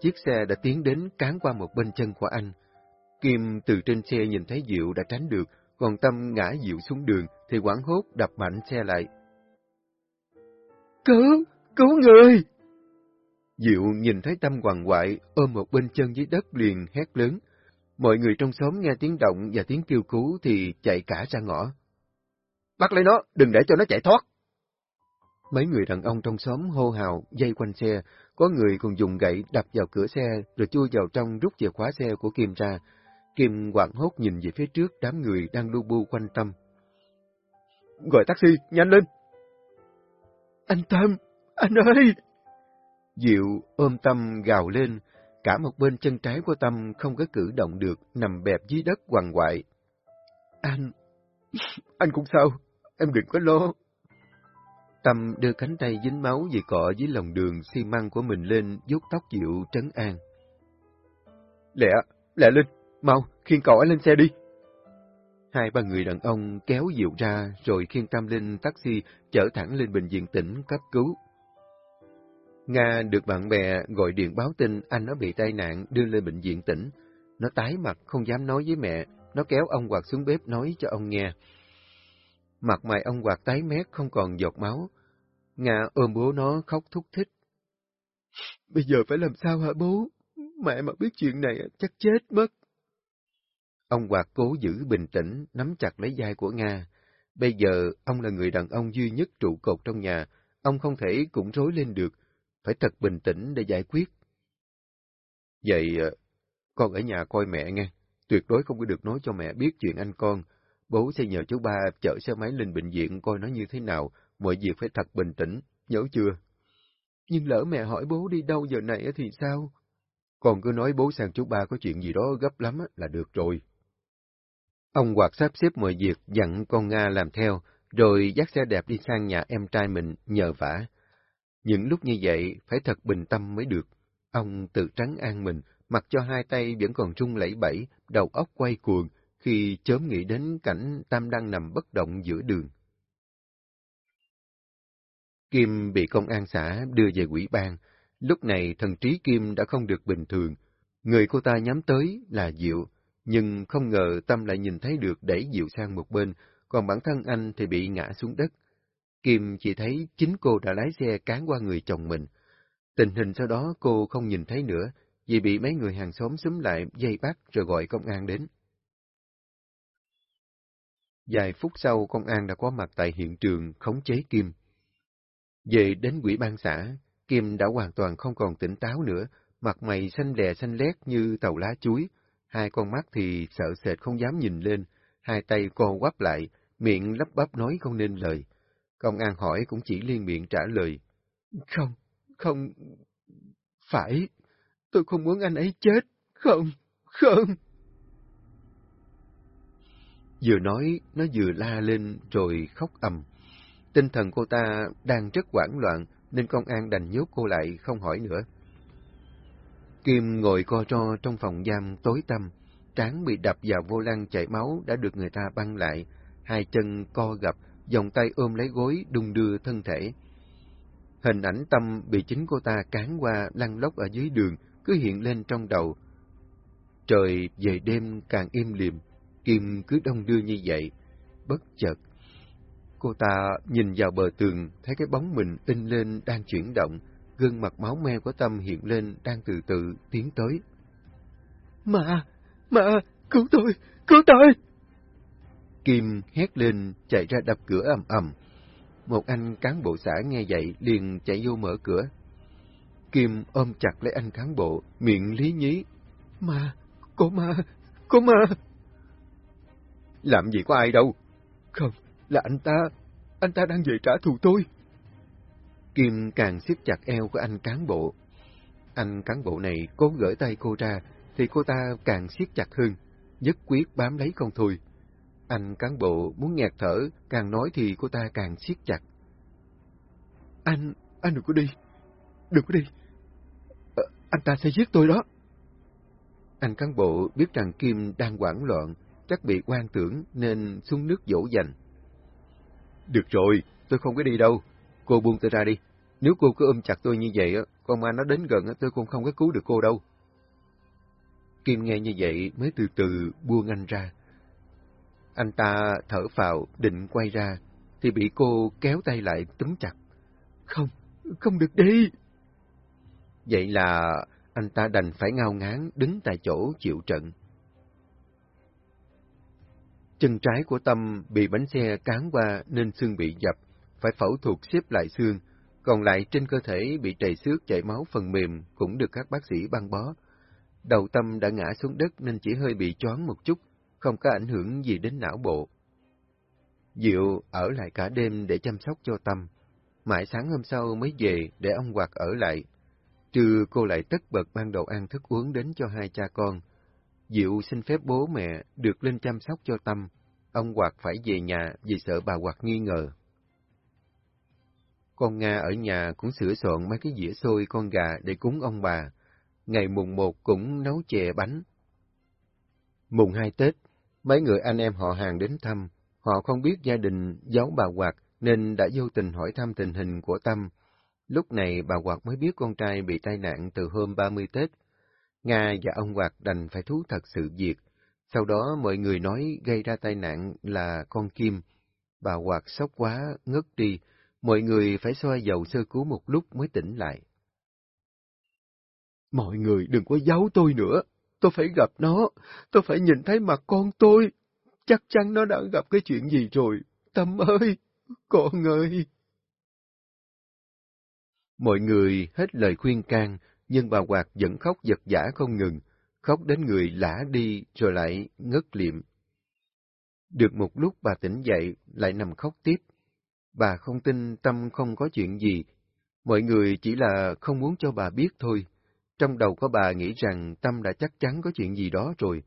Chiếc xe đã tiến đến cán qua một bên chân của anh. Kim từ trên xe nhìn thấy Diệu đã tránh được, còn Tâm ngã Diệu xuống đường thì quảng hốt đập mạnh xe lại. Cứu! Cứu người! Diệu nhìn thấy Tâm hoàng hoại ôm một bên chân dưới đất liền hét lớn. Mọi người trong xóm nghe tiếng động và tiếng kêu cứu thì chạy cả ra ngõ. Bắt lấy nó, đừng để cho nó chạy thoát. Mấy người đàn ông trong xóm hô hào, dây quanh xe, có người còn dùng gậy đập vào cửa xe rồi chui vào trong rút chìa khóa xe của Kim ra. Kim hoảng hốt nhìn về phía trước đám người đang lu bu quanh tâm. Gọi taxi, nhanh lên! Anh Tâm! Anh ơi! Diệu ôm Tâm gào lên, cả một bên chân trái của Tâm không có cử động được, nằm bẹp dưới đất quằn quại. Anh, anh cũng sao, em đừng có lo. Tâm đưa cánh tay dính máu vì cọ dưới lòng đường xi măng của mình lên, vuốt tóc Diệu trấn an. Lẹ, lẹ Linh, mau, khiêng cậu ấy lên xe đi. Hai ba người đàn ông kéo Diệu ra rồi khiêng Tâm lên taxi chở thẳng lên bệnh viện tỉnh cấp cứu. Nga được bạn bè gọi điện báo tin anh nó bị tai nạn đưa lên bệnh viện tỉnh. Nó tái mặt không dám nói với mẹ, nó kéo ông Hoạt xuống bếp nói cho ông nghe. Mặt mày ông Hoạt tái mét không còn giọt máu. Nga ôm bố nó khóc thúc thích. Bây giờ phải làm sao hả bố? Mẹ mà biết chuyện này chắc chết mất. Ông Hoạt cố giữ bình tĩnh, nắm chặt lấy vai của Nga. Bây giờ, ông là người đàn ông duy nhất trụ cột trong nhà, ông không thể cũng rối lên được, phải thật bình tĩnh để giải quyết. Vậy, ờ, con ở nhà coi mẹ nghe, tuyệt đối không có được nói cho mẹ biết chuyện anh con. Bố sẽ nhờ chú ba chở xe máy lên bệnh viện coi nó như thế nào, mọi việc phải thật bình tĩnh, nhớ chưa? Nhưng lỡ mẹ hỏi bố đi đâu giờ này thì sao? Con cứ nói bố sang chú ba có chuyện gì đó gấp lắm là được rồi. Ông Hoạt sắp xếp mọi việc dặn con Nga làm theo, rồi dắt xe đẹp đi sang nhà em trai mình nhờ vả. Những lúc như vậy phải thật bình tâm mới được. Ông tự trắng an mình, mặc cho hai tay vẫn còn trung lẫy bẫy, đầu óc quay cuồng, khi chớm nghĩ đến cảnh Tam đang nằm bất động giữa đường. Kim bị công an xã đưa về quỹ ban. Lúc này thần trí Kim đã không được bình thường. Người cô ta nhắm tới là Diệu, nhưng không ngờ Tâm lại nhìn thấy được đẩy Diệu sang một bên, còn bản thân anh thì bị ngã xuống đất. Kim chỉ thấy chính cô đã lái xe cán qua người chồng mình. Tình hình sau đó cô không nhìn thấy nữa, vì bị mấy người hàng xóm xúm lại dây bắt rồi gọi công an đến. Vài phút sau, công an đã có mặt tại hiện trường khống chế Kim. Về đến quỹ ban xã, Kim đã hoàn toàn không còn tỉnh táo nữa, mặt mày xanh lè xanh lét như tàu lá chuối, hai con mắt thì sợ sệt không dám nhìn lên, hai tay co quắp lại, miệng lắp bắp nói không nên lời. Công an hỏi cũng chỉ liên miệng trả lời. Không, không, phải, tôi không muốn anh ấy chết, không, không. Vừa nói, nó vừa la lên rồi khóc ầm. Tinh thần cô ta đang rất hoảng loạn, nên công an đành nhốt cô lại không hỏi nữa. Kim ngồi co ro trong phòng giam tối tăm, trán bị đập vào vô lăng chảy máu đã được người ta băng lại, hai chân co gập, vòng tay ôm lấy gối đung đưa thân thể. Hình ảnh tâm bị chính cô ta cán qua lăn lóc ở dưới đường cứ hiện lên trong đầu. Trời về đêm càng im lìm, Kim cứ đông đưa như vậy. Bất chợt, cô ta nhìn vào bờ tường, thấy cái bóng mình in lên đang chuyển động, gương mặt máu me của Tâm hiện lên đang từ từ tiến tới. Mà, mà, cứu tôi, cứu tôi! Kim hét lên, chạy ra đập cửa ầm ầm. Một anh cán bộ xã nghe vậy liền chạy vô mở cửa. Kim ôm chặt lấy anh cán bộ, miệng lý nhí. "Ma, có ma, có ma! Làm gì có ai đâu? Không, là anh ta, anh ta đang về trả thù tôi. Kim càng siết chặt eo của anh cán bộ. Anh cán bộ này cố gỡ tay cô ra, thì cô ta càng siết chặt hơn, nhất quyết bám lấy không thôi. Anh cán bộ muốn nghẹt thở, càng nói thì cô ta càng siết chặt. Anh, anh đừng có đi, đừng có đi. À, anh ta sẽ giết tôi đó. Anh cán bộ biết rằng Kim đang hoảng loạn, chắc bị quan tưởng nên xuống nước dỗ dành. Được rồi, tôi không có đi đâu. Cô buông tôi ra đi. Nếu cô cứ ôm chặt tôi như vậy, con ma nó đến gần tôi cũng không có cứu được cô đâu. Kim nghe như vậy mới từ từ buông anh ra. Anh ta thở phào định quay ra, thì bị cô kéo tay lại túm chặt. Không, không được đi. Vậy là anh ta đành phải ngao ngán đứng tại chỗ chịu trận. Chân trái của Tâm bị bánh xe cán qua nên xương bị dập, phải phẫu thuật xếp lại xương, còn lại trên cơ thể bị trầy xước chảy máu phần mềm cũng được các bác sĩ băng bó. Đầu Tâm đã ngã xuống đất nên chỉ hơi bị choáng một chút, không có ảnh hưởng gì đến não bộ. Diệu ở lại cả đêm để chăm sóc cho Tâm. Mãi sáng hôm sau mới về để ông Hoạt ở lại. Trưa cô lại tất bật ban đồ ăn thức uống đến cho hai cha con. Diệu xin phép bố mẹ được lên chăm sóc cho Tâm. Ông Hoạt phải về nhà vì sợ bà Hoạt nghi ngờ. Con Nga ở nhà cũng sửa soạn mấy cái dĩa xôi con gà để cúng ông bà. Ngày mùng một cũng nấu chè bánh. Mùng hai Tết, mấy người anh em họ hàng đến thăm. Họ không biết gia đình giấu bà Hoạt nên đã vô tình hỏi thăm tình hình của Tâm. Lúc này bà Hoạt mới biết con trai bị tai nạn từ hôm 30 Tết. Nga và ông Hoạt đành phải thú thật sự việc. Sau đó mọi người nói gây ra tai nạn là con Kim. Bà Hoạt sốc quá, ngất đi. Mọi người phải xoa dầu sơ cứu một lúc mới tỉnh lại. Mọi người đừng có giấu tôi nữa. Tôi phải gặp nó. Tôi phải nhìn thấy mặt con tôi. Chắc chắn nó đã gặp cái chuyện gì rồi. Tâm ơi! Con ơi! Mọi người hết lời khuyên can, nhưng bà Hoạt vẫn khóc giật giả không ngừng, khóc đến người lã đi rồi lại ngất liệm. Được một lúc bà tỉnh dậy, lại nằm khóc tiếp. Bà không tin Tâm không có chuyện gì, mọi người chỉ là không muốn cho bà biết thôi. Trong đầu có bà nghĩ rằng Tâm đã chắc chắn có chuyện gì đó rồi.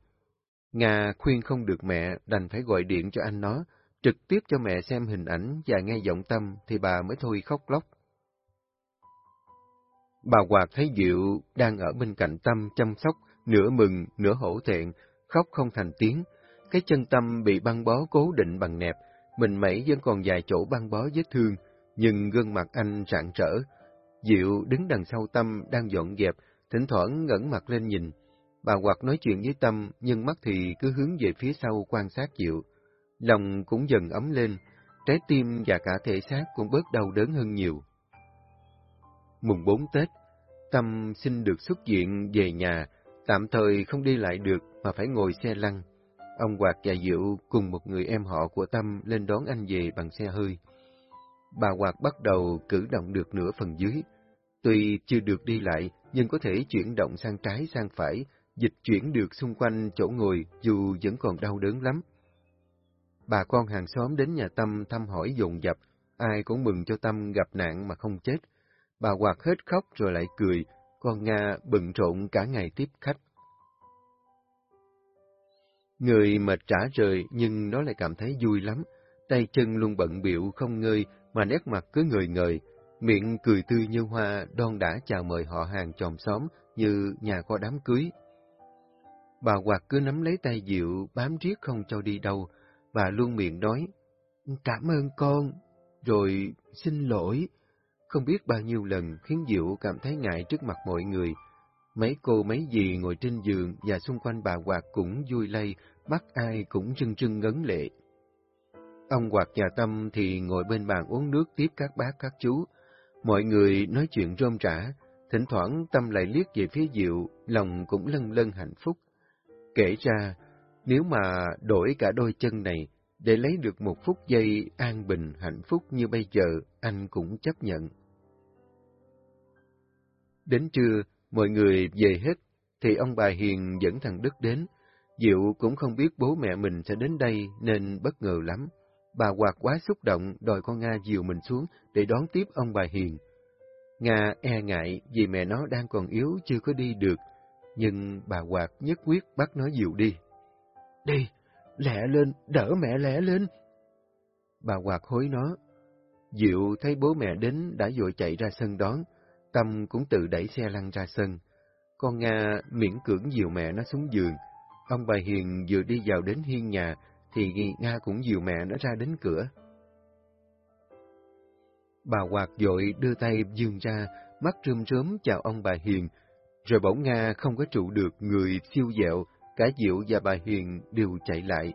Nga khuyên không được mẹ, đành phải gọi điện cho anh nó, trực tiếp cho mẹ xem hình ảnh và nghe giọng Tâm thì bà mới thôi khóc lóc. Bà Hoạt thấy Diệu đang ở bên cạnh Tâm chăm sóc, nửa mừng, nửa hổ thẹn, khóc không thành tiếng. Cái chân Tâm bị băng bó cố định bằng nẹp, mình mẩy vẫn còn vài chỗ băng bó vết thương, nhưng gương mặt anh rạng rỡ. Diệu đứng đằng sau Tâm đang dọn dẹp, thỉnh thoảng ngẩng mặt lên nhìn. Bà hoặc nói chuyện với Tâm, nhưng mắt thì cứ hướng về phía sau quan sát Diệu. Lòng cũng dần ấm lên, trái tim và cả thể xác cũng bớt đau đớn hơn nhiều. Mùng 4 Tết, Tâm xin được xuất viện về nhà, tạm thời không đi lại được mà phải ngồi xe lăn. Ông Hoạt và Diệu cùng một người em họ của Tâm lên đón anh về bằng xe hơi. Bà Hoạt bắt đầu cử động được nửa phần dưới. Tuy chưa được đi lại, nhưng có thể chuyển động sang trái sang phải, dịch chuyển được xung quanh chỗ ngồi dù vẫn còn đau đớn lắm. Bà con hàng xóm đến nhà Tâm thăm hỏi dồn dập, ai cũng mừng cho Tâm gặp nạn mà không chết. Bà Quạt hết khóc rồi lại cười, con Nga bận rộn cả ngày tiếp khách. Người mệt trả rời nhưng nó lại cảm thấy vui lắm, tay chân luôn bận biệu không ngơi mà nét mặt cứ ngời ngời, miệng cười tươi như hoa đon đã chào mời họ hàng chòm xóm như nhà có đám cưới. Bà Hoạt cứ nắm lấy tay Diệu bám riết không cho đi đâu, bà luôn miệng nói, cảm ơn con, rồi xin lỗi, không biết bao nhiêu lần khiến Diệu cảm thấy ngại trước mặt mọi người. Mấy cô mấy dì ngồi trên giường và xung quanh bà Hoạt cũng vui lây, bắt ai cũng rưng rưng ngấn lệ. Ông Hoạt và Tâm thì ngồi bên bàn uống nước tiếp các bác các chú. Mọi người nói chuyện rôm rã, thỉnh thoảng Tâm lại liếc về phía Diệu, lòng cũng lân lân hạnh phúc. Kể ra, nếu mà đổi cả đôi chân này, để lấy được một phút giây an bình hạnh phúc như bây giờ, anh cũng chấp nhận. Đến trưa, mọi người về hết, thì ông bà Hiền dẫn thằng Đức đến. Diệu cũng không biết bố mẹ mình sẽ đến đây nên bất ngờ lắm. Bà Hoạt quá xúc động đòi con Nga dìu mình xuống để đón tiếp ông bà Hiền. Nga e ngại vì mẹ nó đang còn yếu chưa có đi được, nhưng bà Hoạt nhất quyết bắt nó dìu đi. Đi, lẹ lên, đỡ mẹ lẹ lên. Bà Hoạt hối nó. Diệu thấy bố mẹ đến đã vội chạy ra sân đón, Tâm cũng tự đẩy xe lăn ra sân. Con Nga miễn cưỡng dìu mẹ nó xuống giường. Ông bà Hiền vừa đi vào đến hiên nhà, thì Nga cũng dìu mẹ nó ra đến cửa. Bà Hoạt dội đưa tay dương ra, mắt rơm rớm chào ông bà Hiền, rồi bỗng Nga không có trụ được người siêu dẹo, cả Diệu và bà Hiền đều chạy lại.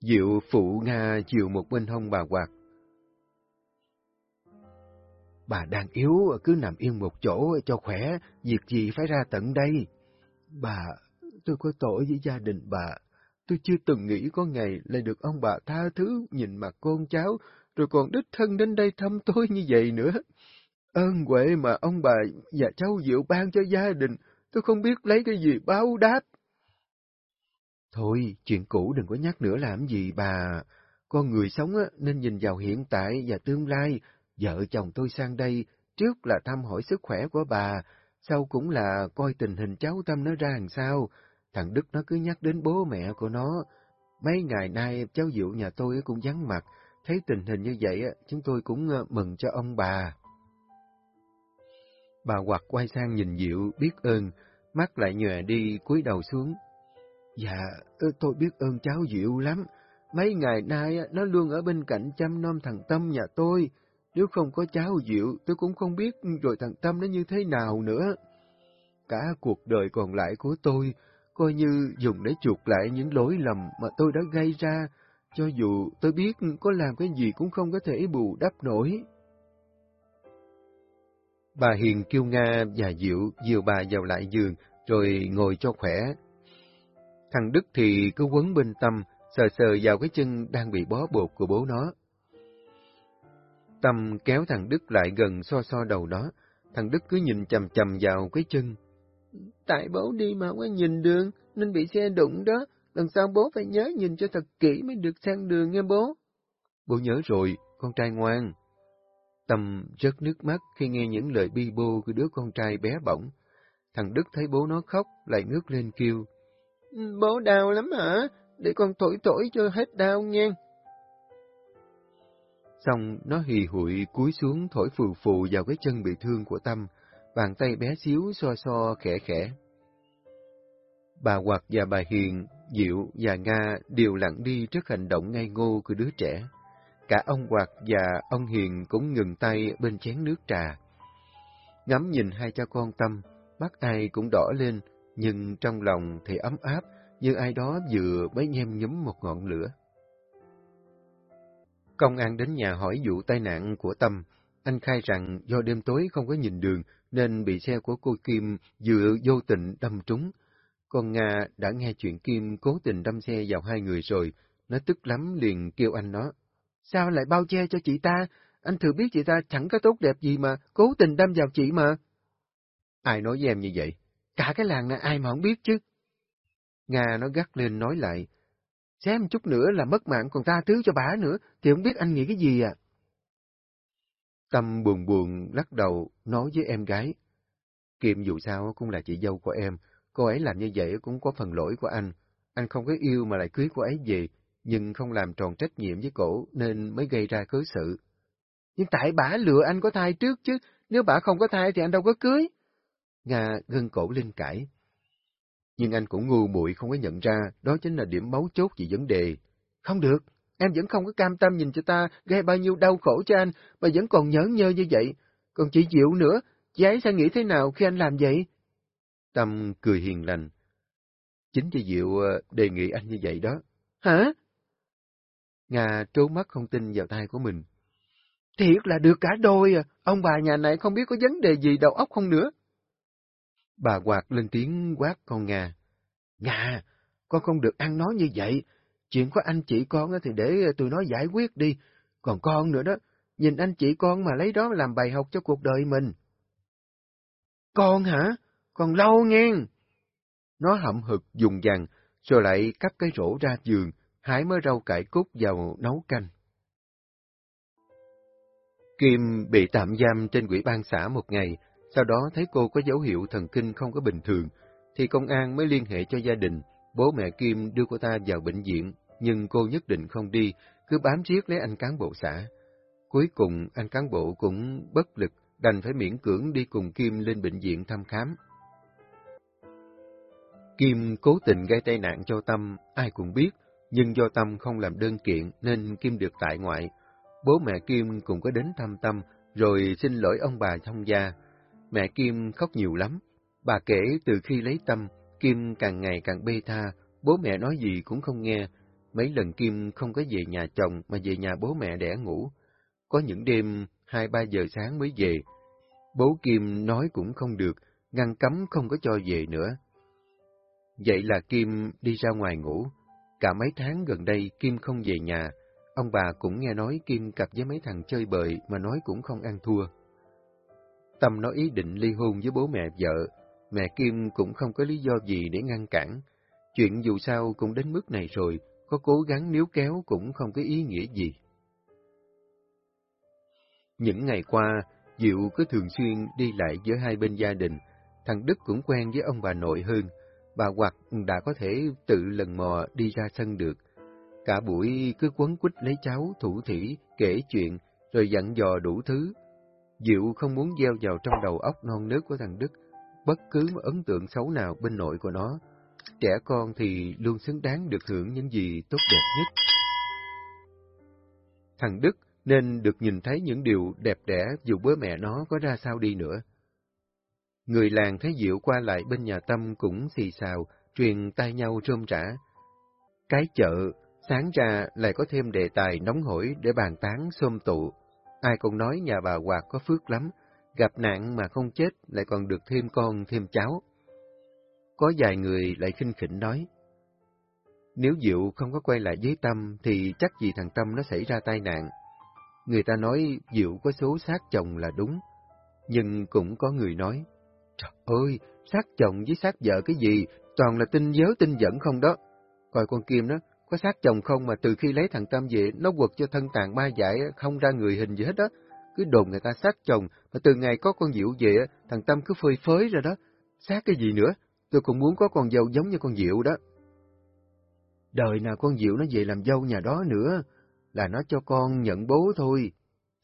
Diệu phụ Nga chiều một bên hông bà Hoạt, Bà đang yếu, cứ nằm yên một chỗ cho khỏe, việc gì phải ra tận đây. Bà, tôi có tội với gia đình bà. Tôi chưa từng nghĩ có ngày lại được ông bà tha thứ, nhìn mặt con cháu, rồi còn đích thân đến đây thăm tôi như vậy nữa. Ơn huệ mà ông bà và cháu Diệu ban cho gia đình, tôi không biết lấy cái gì báo đáp. Thôi, chuyện cũ đừng có nhắc nữa làm gì bà. Con người sống nên nhìn vào hiện tại và tương lai, Vợ chồng tôi sang đây, trước là thăm hỏi sức khỏe của bà, sau cũng là coi tình hình cháu Tâm nó ra làm sao. Thằng Đức nó cứ nhắc đến bố mẹ của nó. Mấy ngày nay cháu Diệu nhà tôi cũng vắng mặt, thấy tình hình như vậy chúng tôi cũng ờ, mừng cho ông bà. Bà Hoạt quay sang nhìn Diệu biết ơn, mắt lại nhòe đi cúi đầu xuống. Dạ, tôi biết ơn cháu Diệu lắm. Mấy ngày nay nó luôn ở bên cạnh chăm nom thằng Tâm nhà tôi. Nếu không có cháu Diệu, tôi cũng không biết rồi thằng Tâm nó như thế nào nữa. Cả cuộc đời còn lại của tôi, coi như dùng để chuộc lại những lỗi lầm mà tôi đã gây ra, cho dù tôi biết có làm cái gì cũng không có thể bù đắp nổi. Bà Hiền kêu Nga và Diệu dìu bà vào lại giường, rồi ngồi cho khỏe. Thằng Đức thì cứ quấn bên Tâm, sờ sờ vào cái chân đang bị bó bột của bố nó. Tâm kéo thằng Đức lại gần so so đầu nó, thằng Đức cứ nhìn chầm chầm vào cái chân. Tại bố đi mà không có nhìn đường, nên bị xe đụng đó, lần sau bố phải nhớ nhìn cho thật kỹ mới được sang đường nha bố. Bố nhớ rồi, con trai ngoan. Tâm rớt nước mắt khi nghe những lời bi bô của đứa con trai bé bỏng. Thằng Đức thấy bố nó khóc, lại ngước lên kêu. Ừ, bố đau lắm hả? Để con thổi thổi cho hết đau nha. Xong, nó hì hụi cúi xuống thổi phù phù vào cái chân bị thương của Tâm, bàn tay bé xíu so so khẽ khẽ. Bà Hoạt và bà Hiền, Diệu và Nga đều lặng đi trước hành động ngây ngô của đứa trẻ. Cả ông Hoạt và ông Hiền cũng ngừng tay bên chén nước trà. Ngắm nhìn hai cha con Tâm, mắt ai cũng đỏ lên, nhưng trong lòng thì ấm áp, như ai đó vừa mới nhem nhúm một ngọn lửa. Công an đến nhà hỏi vụ tai nạn của Tâm. Anh khai rằng do đêm tối không có nhìn đường nên bị xe của cô Kim vừa vô tình đâm trúng. Con Nga đã nghe chuyện Kim cố tình đâm xe vào hai người rồi, nó tức lắm liền kêu anh nó. Sao lại bao che cho chị ta? Anh thừa biết chị ta chẳng có tốt đẹp gì mà, cố tình đâm vào chị mà. Ai nói với em như vậy? Cả cái làng này ai mà không biết chứ. Nga nó gắt lên nói lại. Xem chút nữa là mất mạng còn ta thứ cho bà nữa, thì không biết anh nghĩ cái gì à? Tâm buồn buồn lắc đầu, nói với em gái. Kim dù sao cũng là chị dâu của em, cô ấy làm như vậy cũng có phần lỗi của anh. Anh không có yêu mà lại cưới cô ấy về, nhưng không làm tròn trách nhiệm với cổ nên mới gây ra cớ sự. Nhưng tại bà lừa anh có thai trước chứ, nếu bà không có thai thì anh đâu có cưới. Nga gân cổ lên cãi. Nhưng anh cũng ngu muội không có nhận ra đó chính là điểm mấu chốt về vấn đề. Không được, em vẫn không có cam tâm nhìn cho ta gây bao nhiêu đau khổ cho anh, mà vẫn còn nhớ nhơ như vậy. Còn chị Diệu nữa, chị ấy sẽ nghĩ thế nào khi anh làm vậy? Tâm cười hiền lành. Chính chị Diệu ờ, đề nghị anh như vậy đó. Hả? Nga trố mắt không tin vào tay của mình. Thiệt là được cả đôi à, ông bà nhà này không biết có vấn đề gì đầu óc không nữa. Bà quạt lên tiếng quát con Nga. Nga, con không được ăn nói như vậy. Chuyện của anh chị con thì để ờ, tụi nó giải quyết đi. Còn con nữa đó, nhìn anh chị con mà lấy đó làm bài học cho cuộc đời mình. Con hả? Còn lâu nghe. Nó hậm hực dùng dằn, rồi lại cắp cái rổ ra giường, hái mớ rau cải cút vào nấu canh. Kim bị tạm giam trên quỹ ban xã một ngày, sau đó thấy cô có dấu hiệu thần kinh không có bình thường, thì công an mới liên hệ cho gia đình, bố mẹ Kim đưa cô ta vào bệnh viện, nhưng cô nhất định không đi, cứ bám riết lấy anh cán bộ xã. Cuối cùng anh cán bộ cũng bất lực, đành phải miễn cưỡng đi cùng Kim lên bệnh viện thăm khám. Kim cố tình gây tai nạn cho Tâm, ai cũng biết, nhưng do Tâm không làm đơn kiện nên Kim được tại ngoại. Bố mẹ Kim cũng có đến thăm Tâm, rồi xin lỗi ông bà thông gia. Mẹ Kim khóc nhiều lắm. Bà kể từ khi lấy Tâm, Kim càng ngày càng bê tha, bố mẹ nói gì cũng không nghe. Mấy lần Kim không có về nhà chồng mà về nhà bố mẹ đẻ ngủ. Có những đêm hai ba giờ sáng mới về. Bố Kim nói cũng không được, ngăn cấm không có cho về nữa. Vậy là Kim đi ra ngoài ngủ. Cả mấy tháng gần đây Kim không về nhà, ông bà cũng nghe nói Kim cặp với mấy thằng chơi bời mà nói cũng không ăn thua. Tâm nói ý định ly hôn với bố mẹ vợ, mẹ Kim cũng không có lý do gì để ngăn cản. Chuyện dù sao cũng đến mức này rồi, có cố gắng níu kéo cũng không có ý nghĩa gì. Những ngày qua, Diệu cứ thường xuyên đi lại giữa hai bên gia đình, thằng Đức cũng quen với ông bà nội hơn, bà Hoạt đã có thể tự lần mò đi ra sân được. Cả buổi cứ quấn quýt lấy cháu, thủ thỉ, kể chuyện, rồi dặn dò đủ thứ. Diệu không muốn gieo vào trong đầu óc non nớt của thằng Đức, bất cứ một ấn tượng xấu nào bên nội của nó. Trẻ con thì luôn xứng đáng được hưởng những gì tốt đẹp nhất. Thằng Đức nên được nhìn thấy những điều đẹp đẽ dù bố mẹ nó có ra sao đi nữa. Người làng thấy Diệu qua lại bên nhà Tâm cũng xì xào, truyền tay nhau rôm rã. Cái chợ, sáng ra lại có thêm đề tài nóng hổi để bàn tán xôm tụ. Ai cũng nói nhà bà Hoạt có phước lắm, gặp nạn mà không chết lại còn được thêm con thêm cháu. Có vài người lại khinh khỉnh nói, Nếu Diệu không có quay lại với Tâm thì chắc gì thằng Tâm nó xảy ra tai nạn. Người ta nói Diệu có số sát chồng là đúng, nhưng cũng có người nói, Trời ơi, sát chồng với sát vợ cái gì, toàn là tin giới tin dẫn không đó. Coi con Kim đó, có sát chồng không mà từ khi lấy thằng Tâm về, nó quật cho thân tàn ba giải, không ra người hình gì hết đó. Cứ đồn người ta sát chồng, mà từ ngày có con Diệu về, thằng Tâm cứ phơi phới ra đó. Sát cái gì nữa, tôi cũng muốn có con dâu giống như con Diệu đó. Đời nào con Diệu nó về làm dâu nhà đó nữa, là nó cho con nhận bố thôi.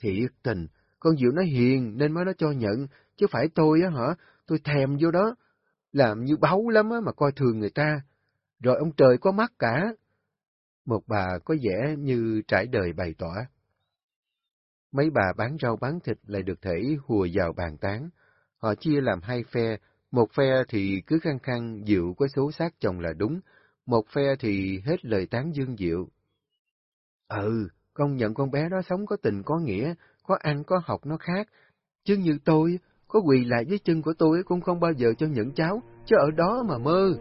Thiệt tình, con Diệu nó hiền nên mới nó cho nhận, chứ phải tôi á hả, tôi thèm vô đó. Làm như báu lắm á mà coi thường người ta. Rồi ông trời có mắt cả. Một bà có vẻ như trải đời bày tỏa. Mấy bà bán rau bán thịt lại được thể hùa vào bàn tán. Họ chia làm hai phe, một phe thì cứ khăng khăng Diệu có số sát chồng là đúng, một phe thì hết lời tán dương Diệu. Ừ, công nhận con bé đó sống có tình có nghĩa, có ăn có học nó khác. Chứ như tôi, có quỳ lại dưới chân của tôi cũng không bao giờ cho những cháu, chứ ở đó mà mơ.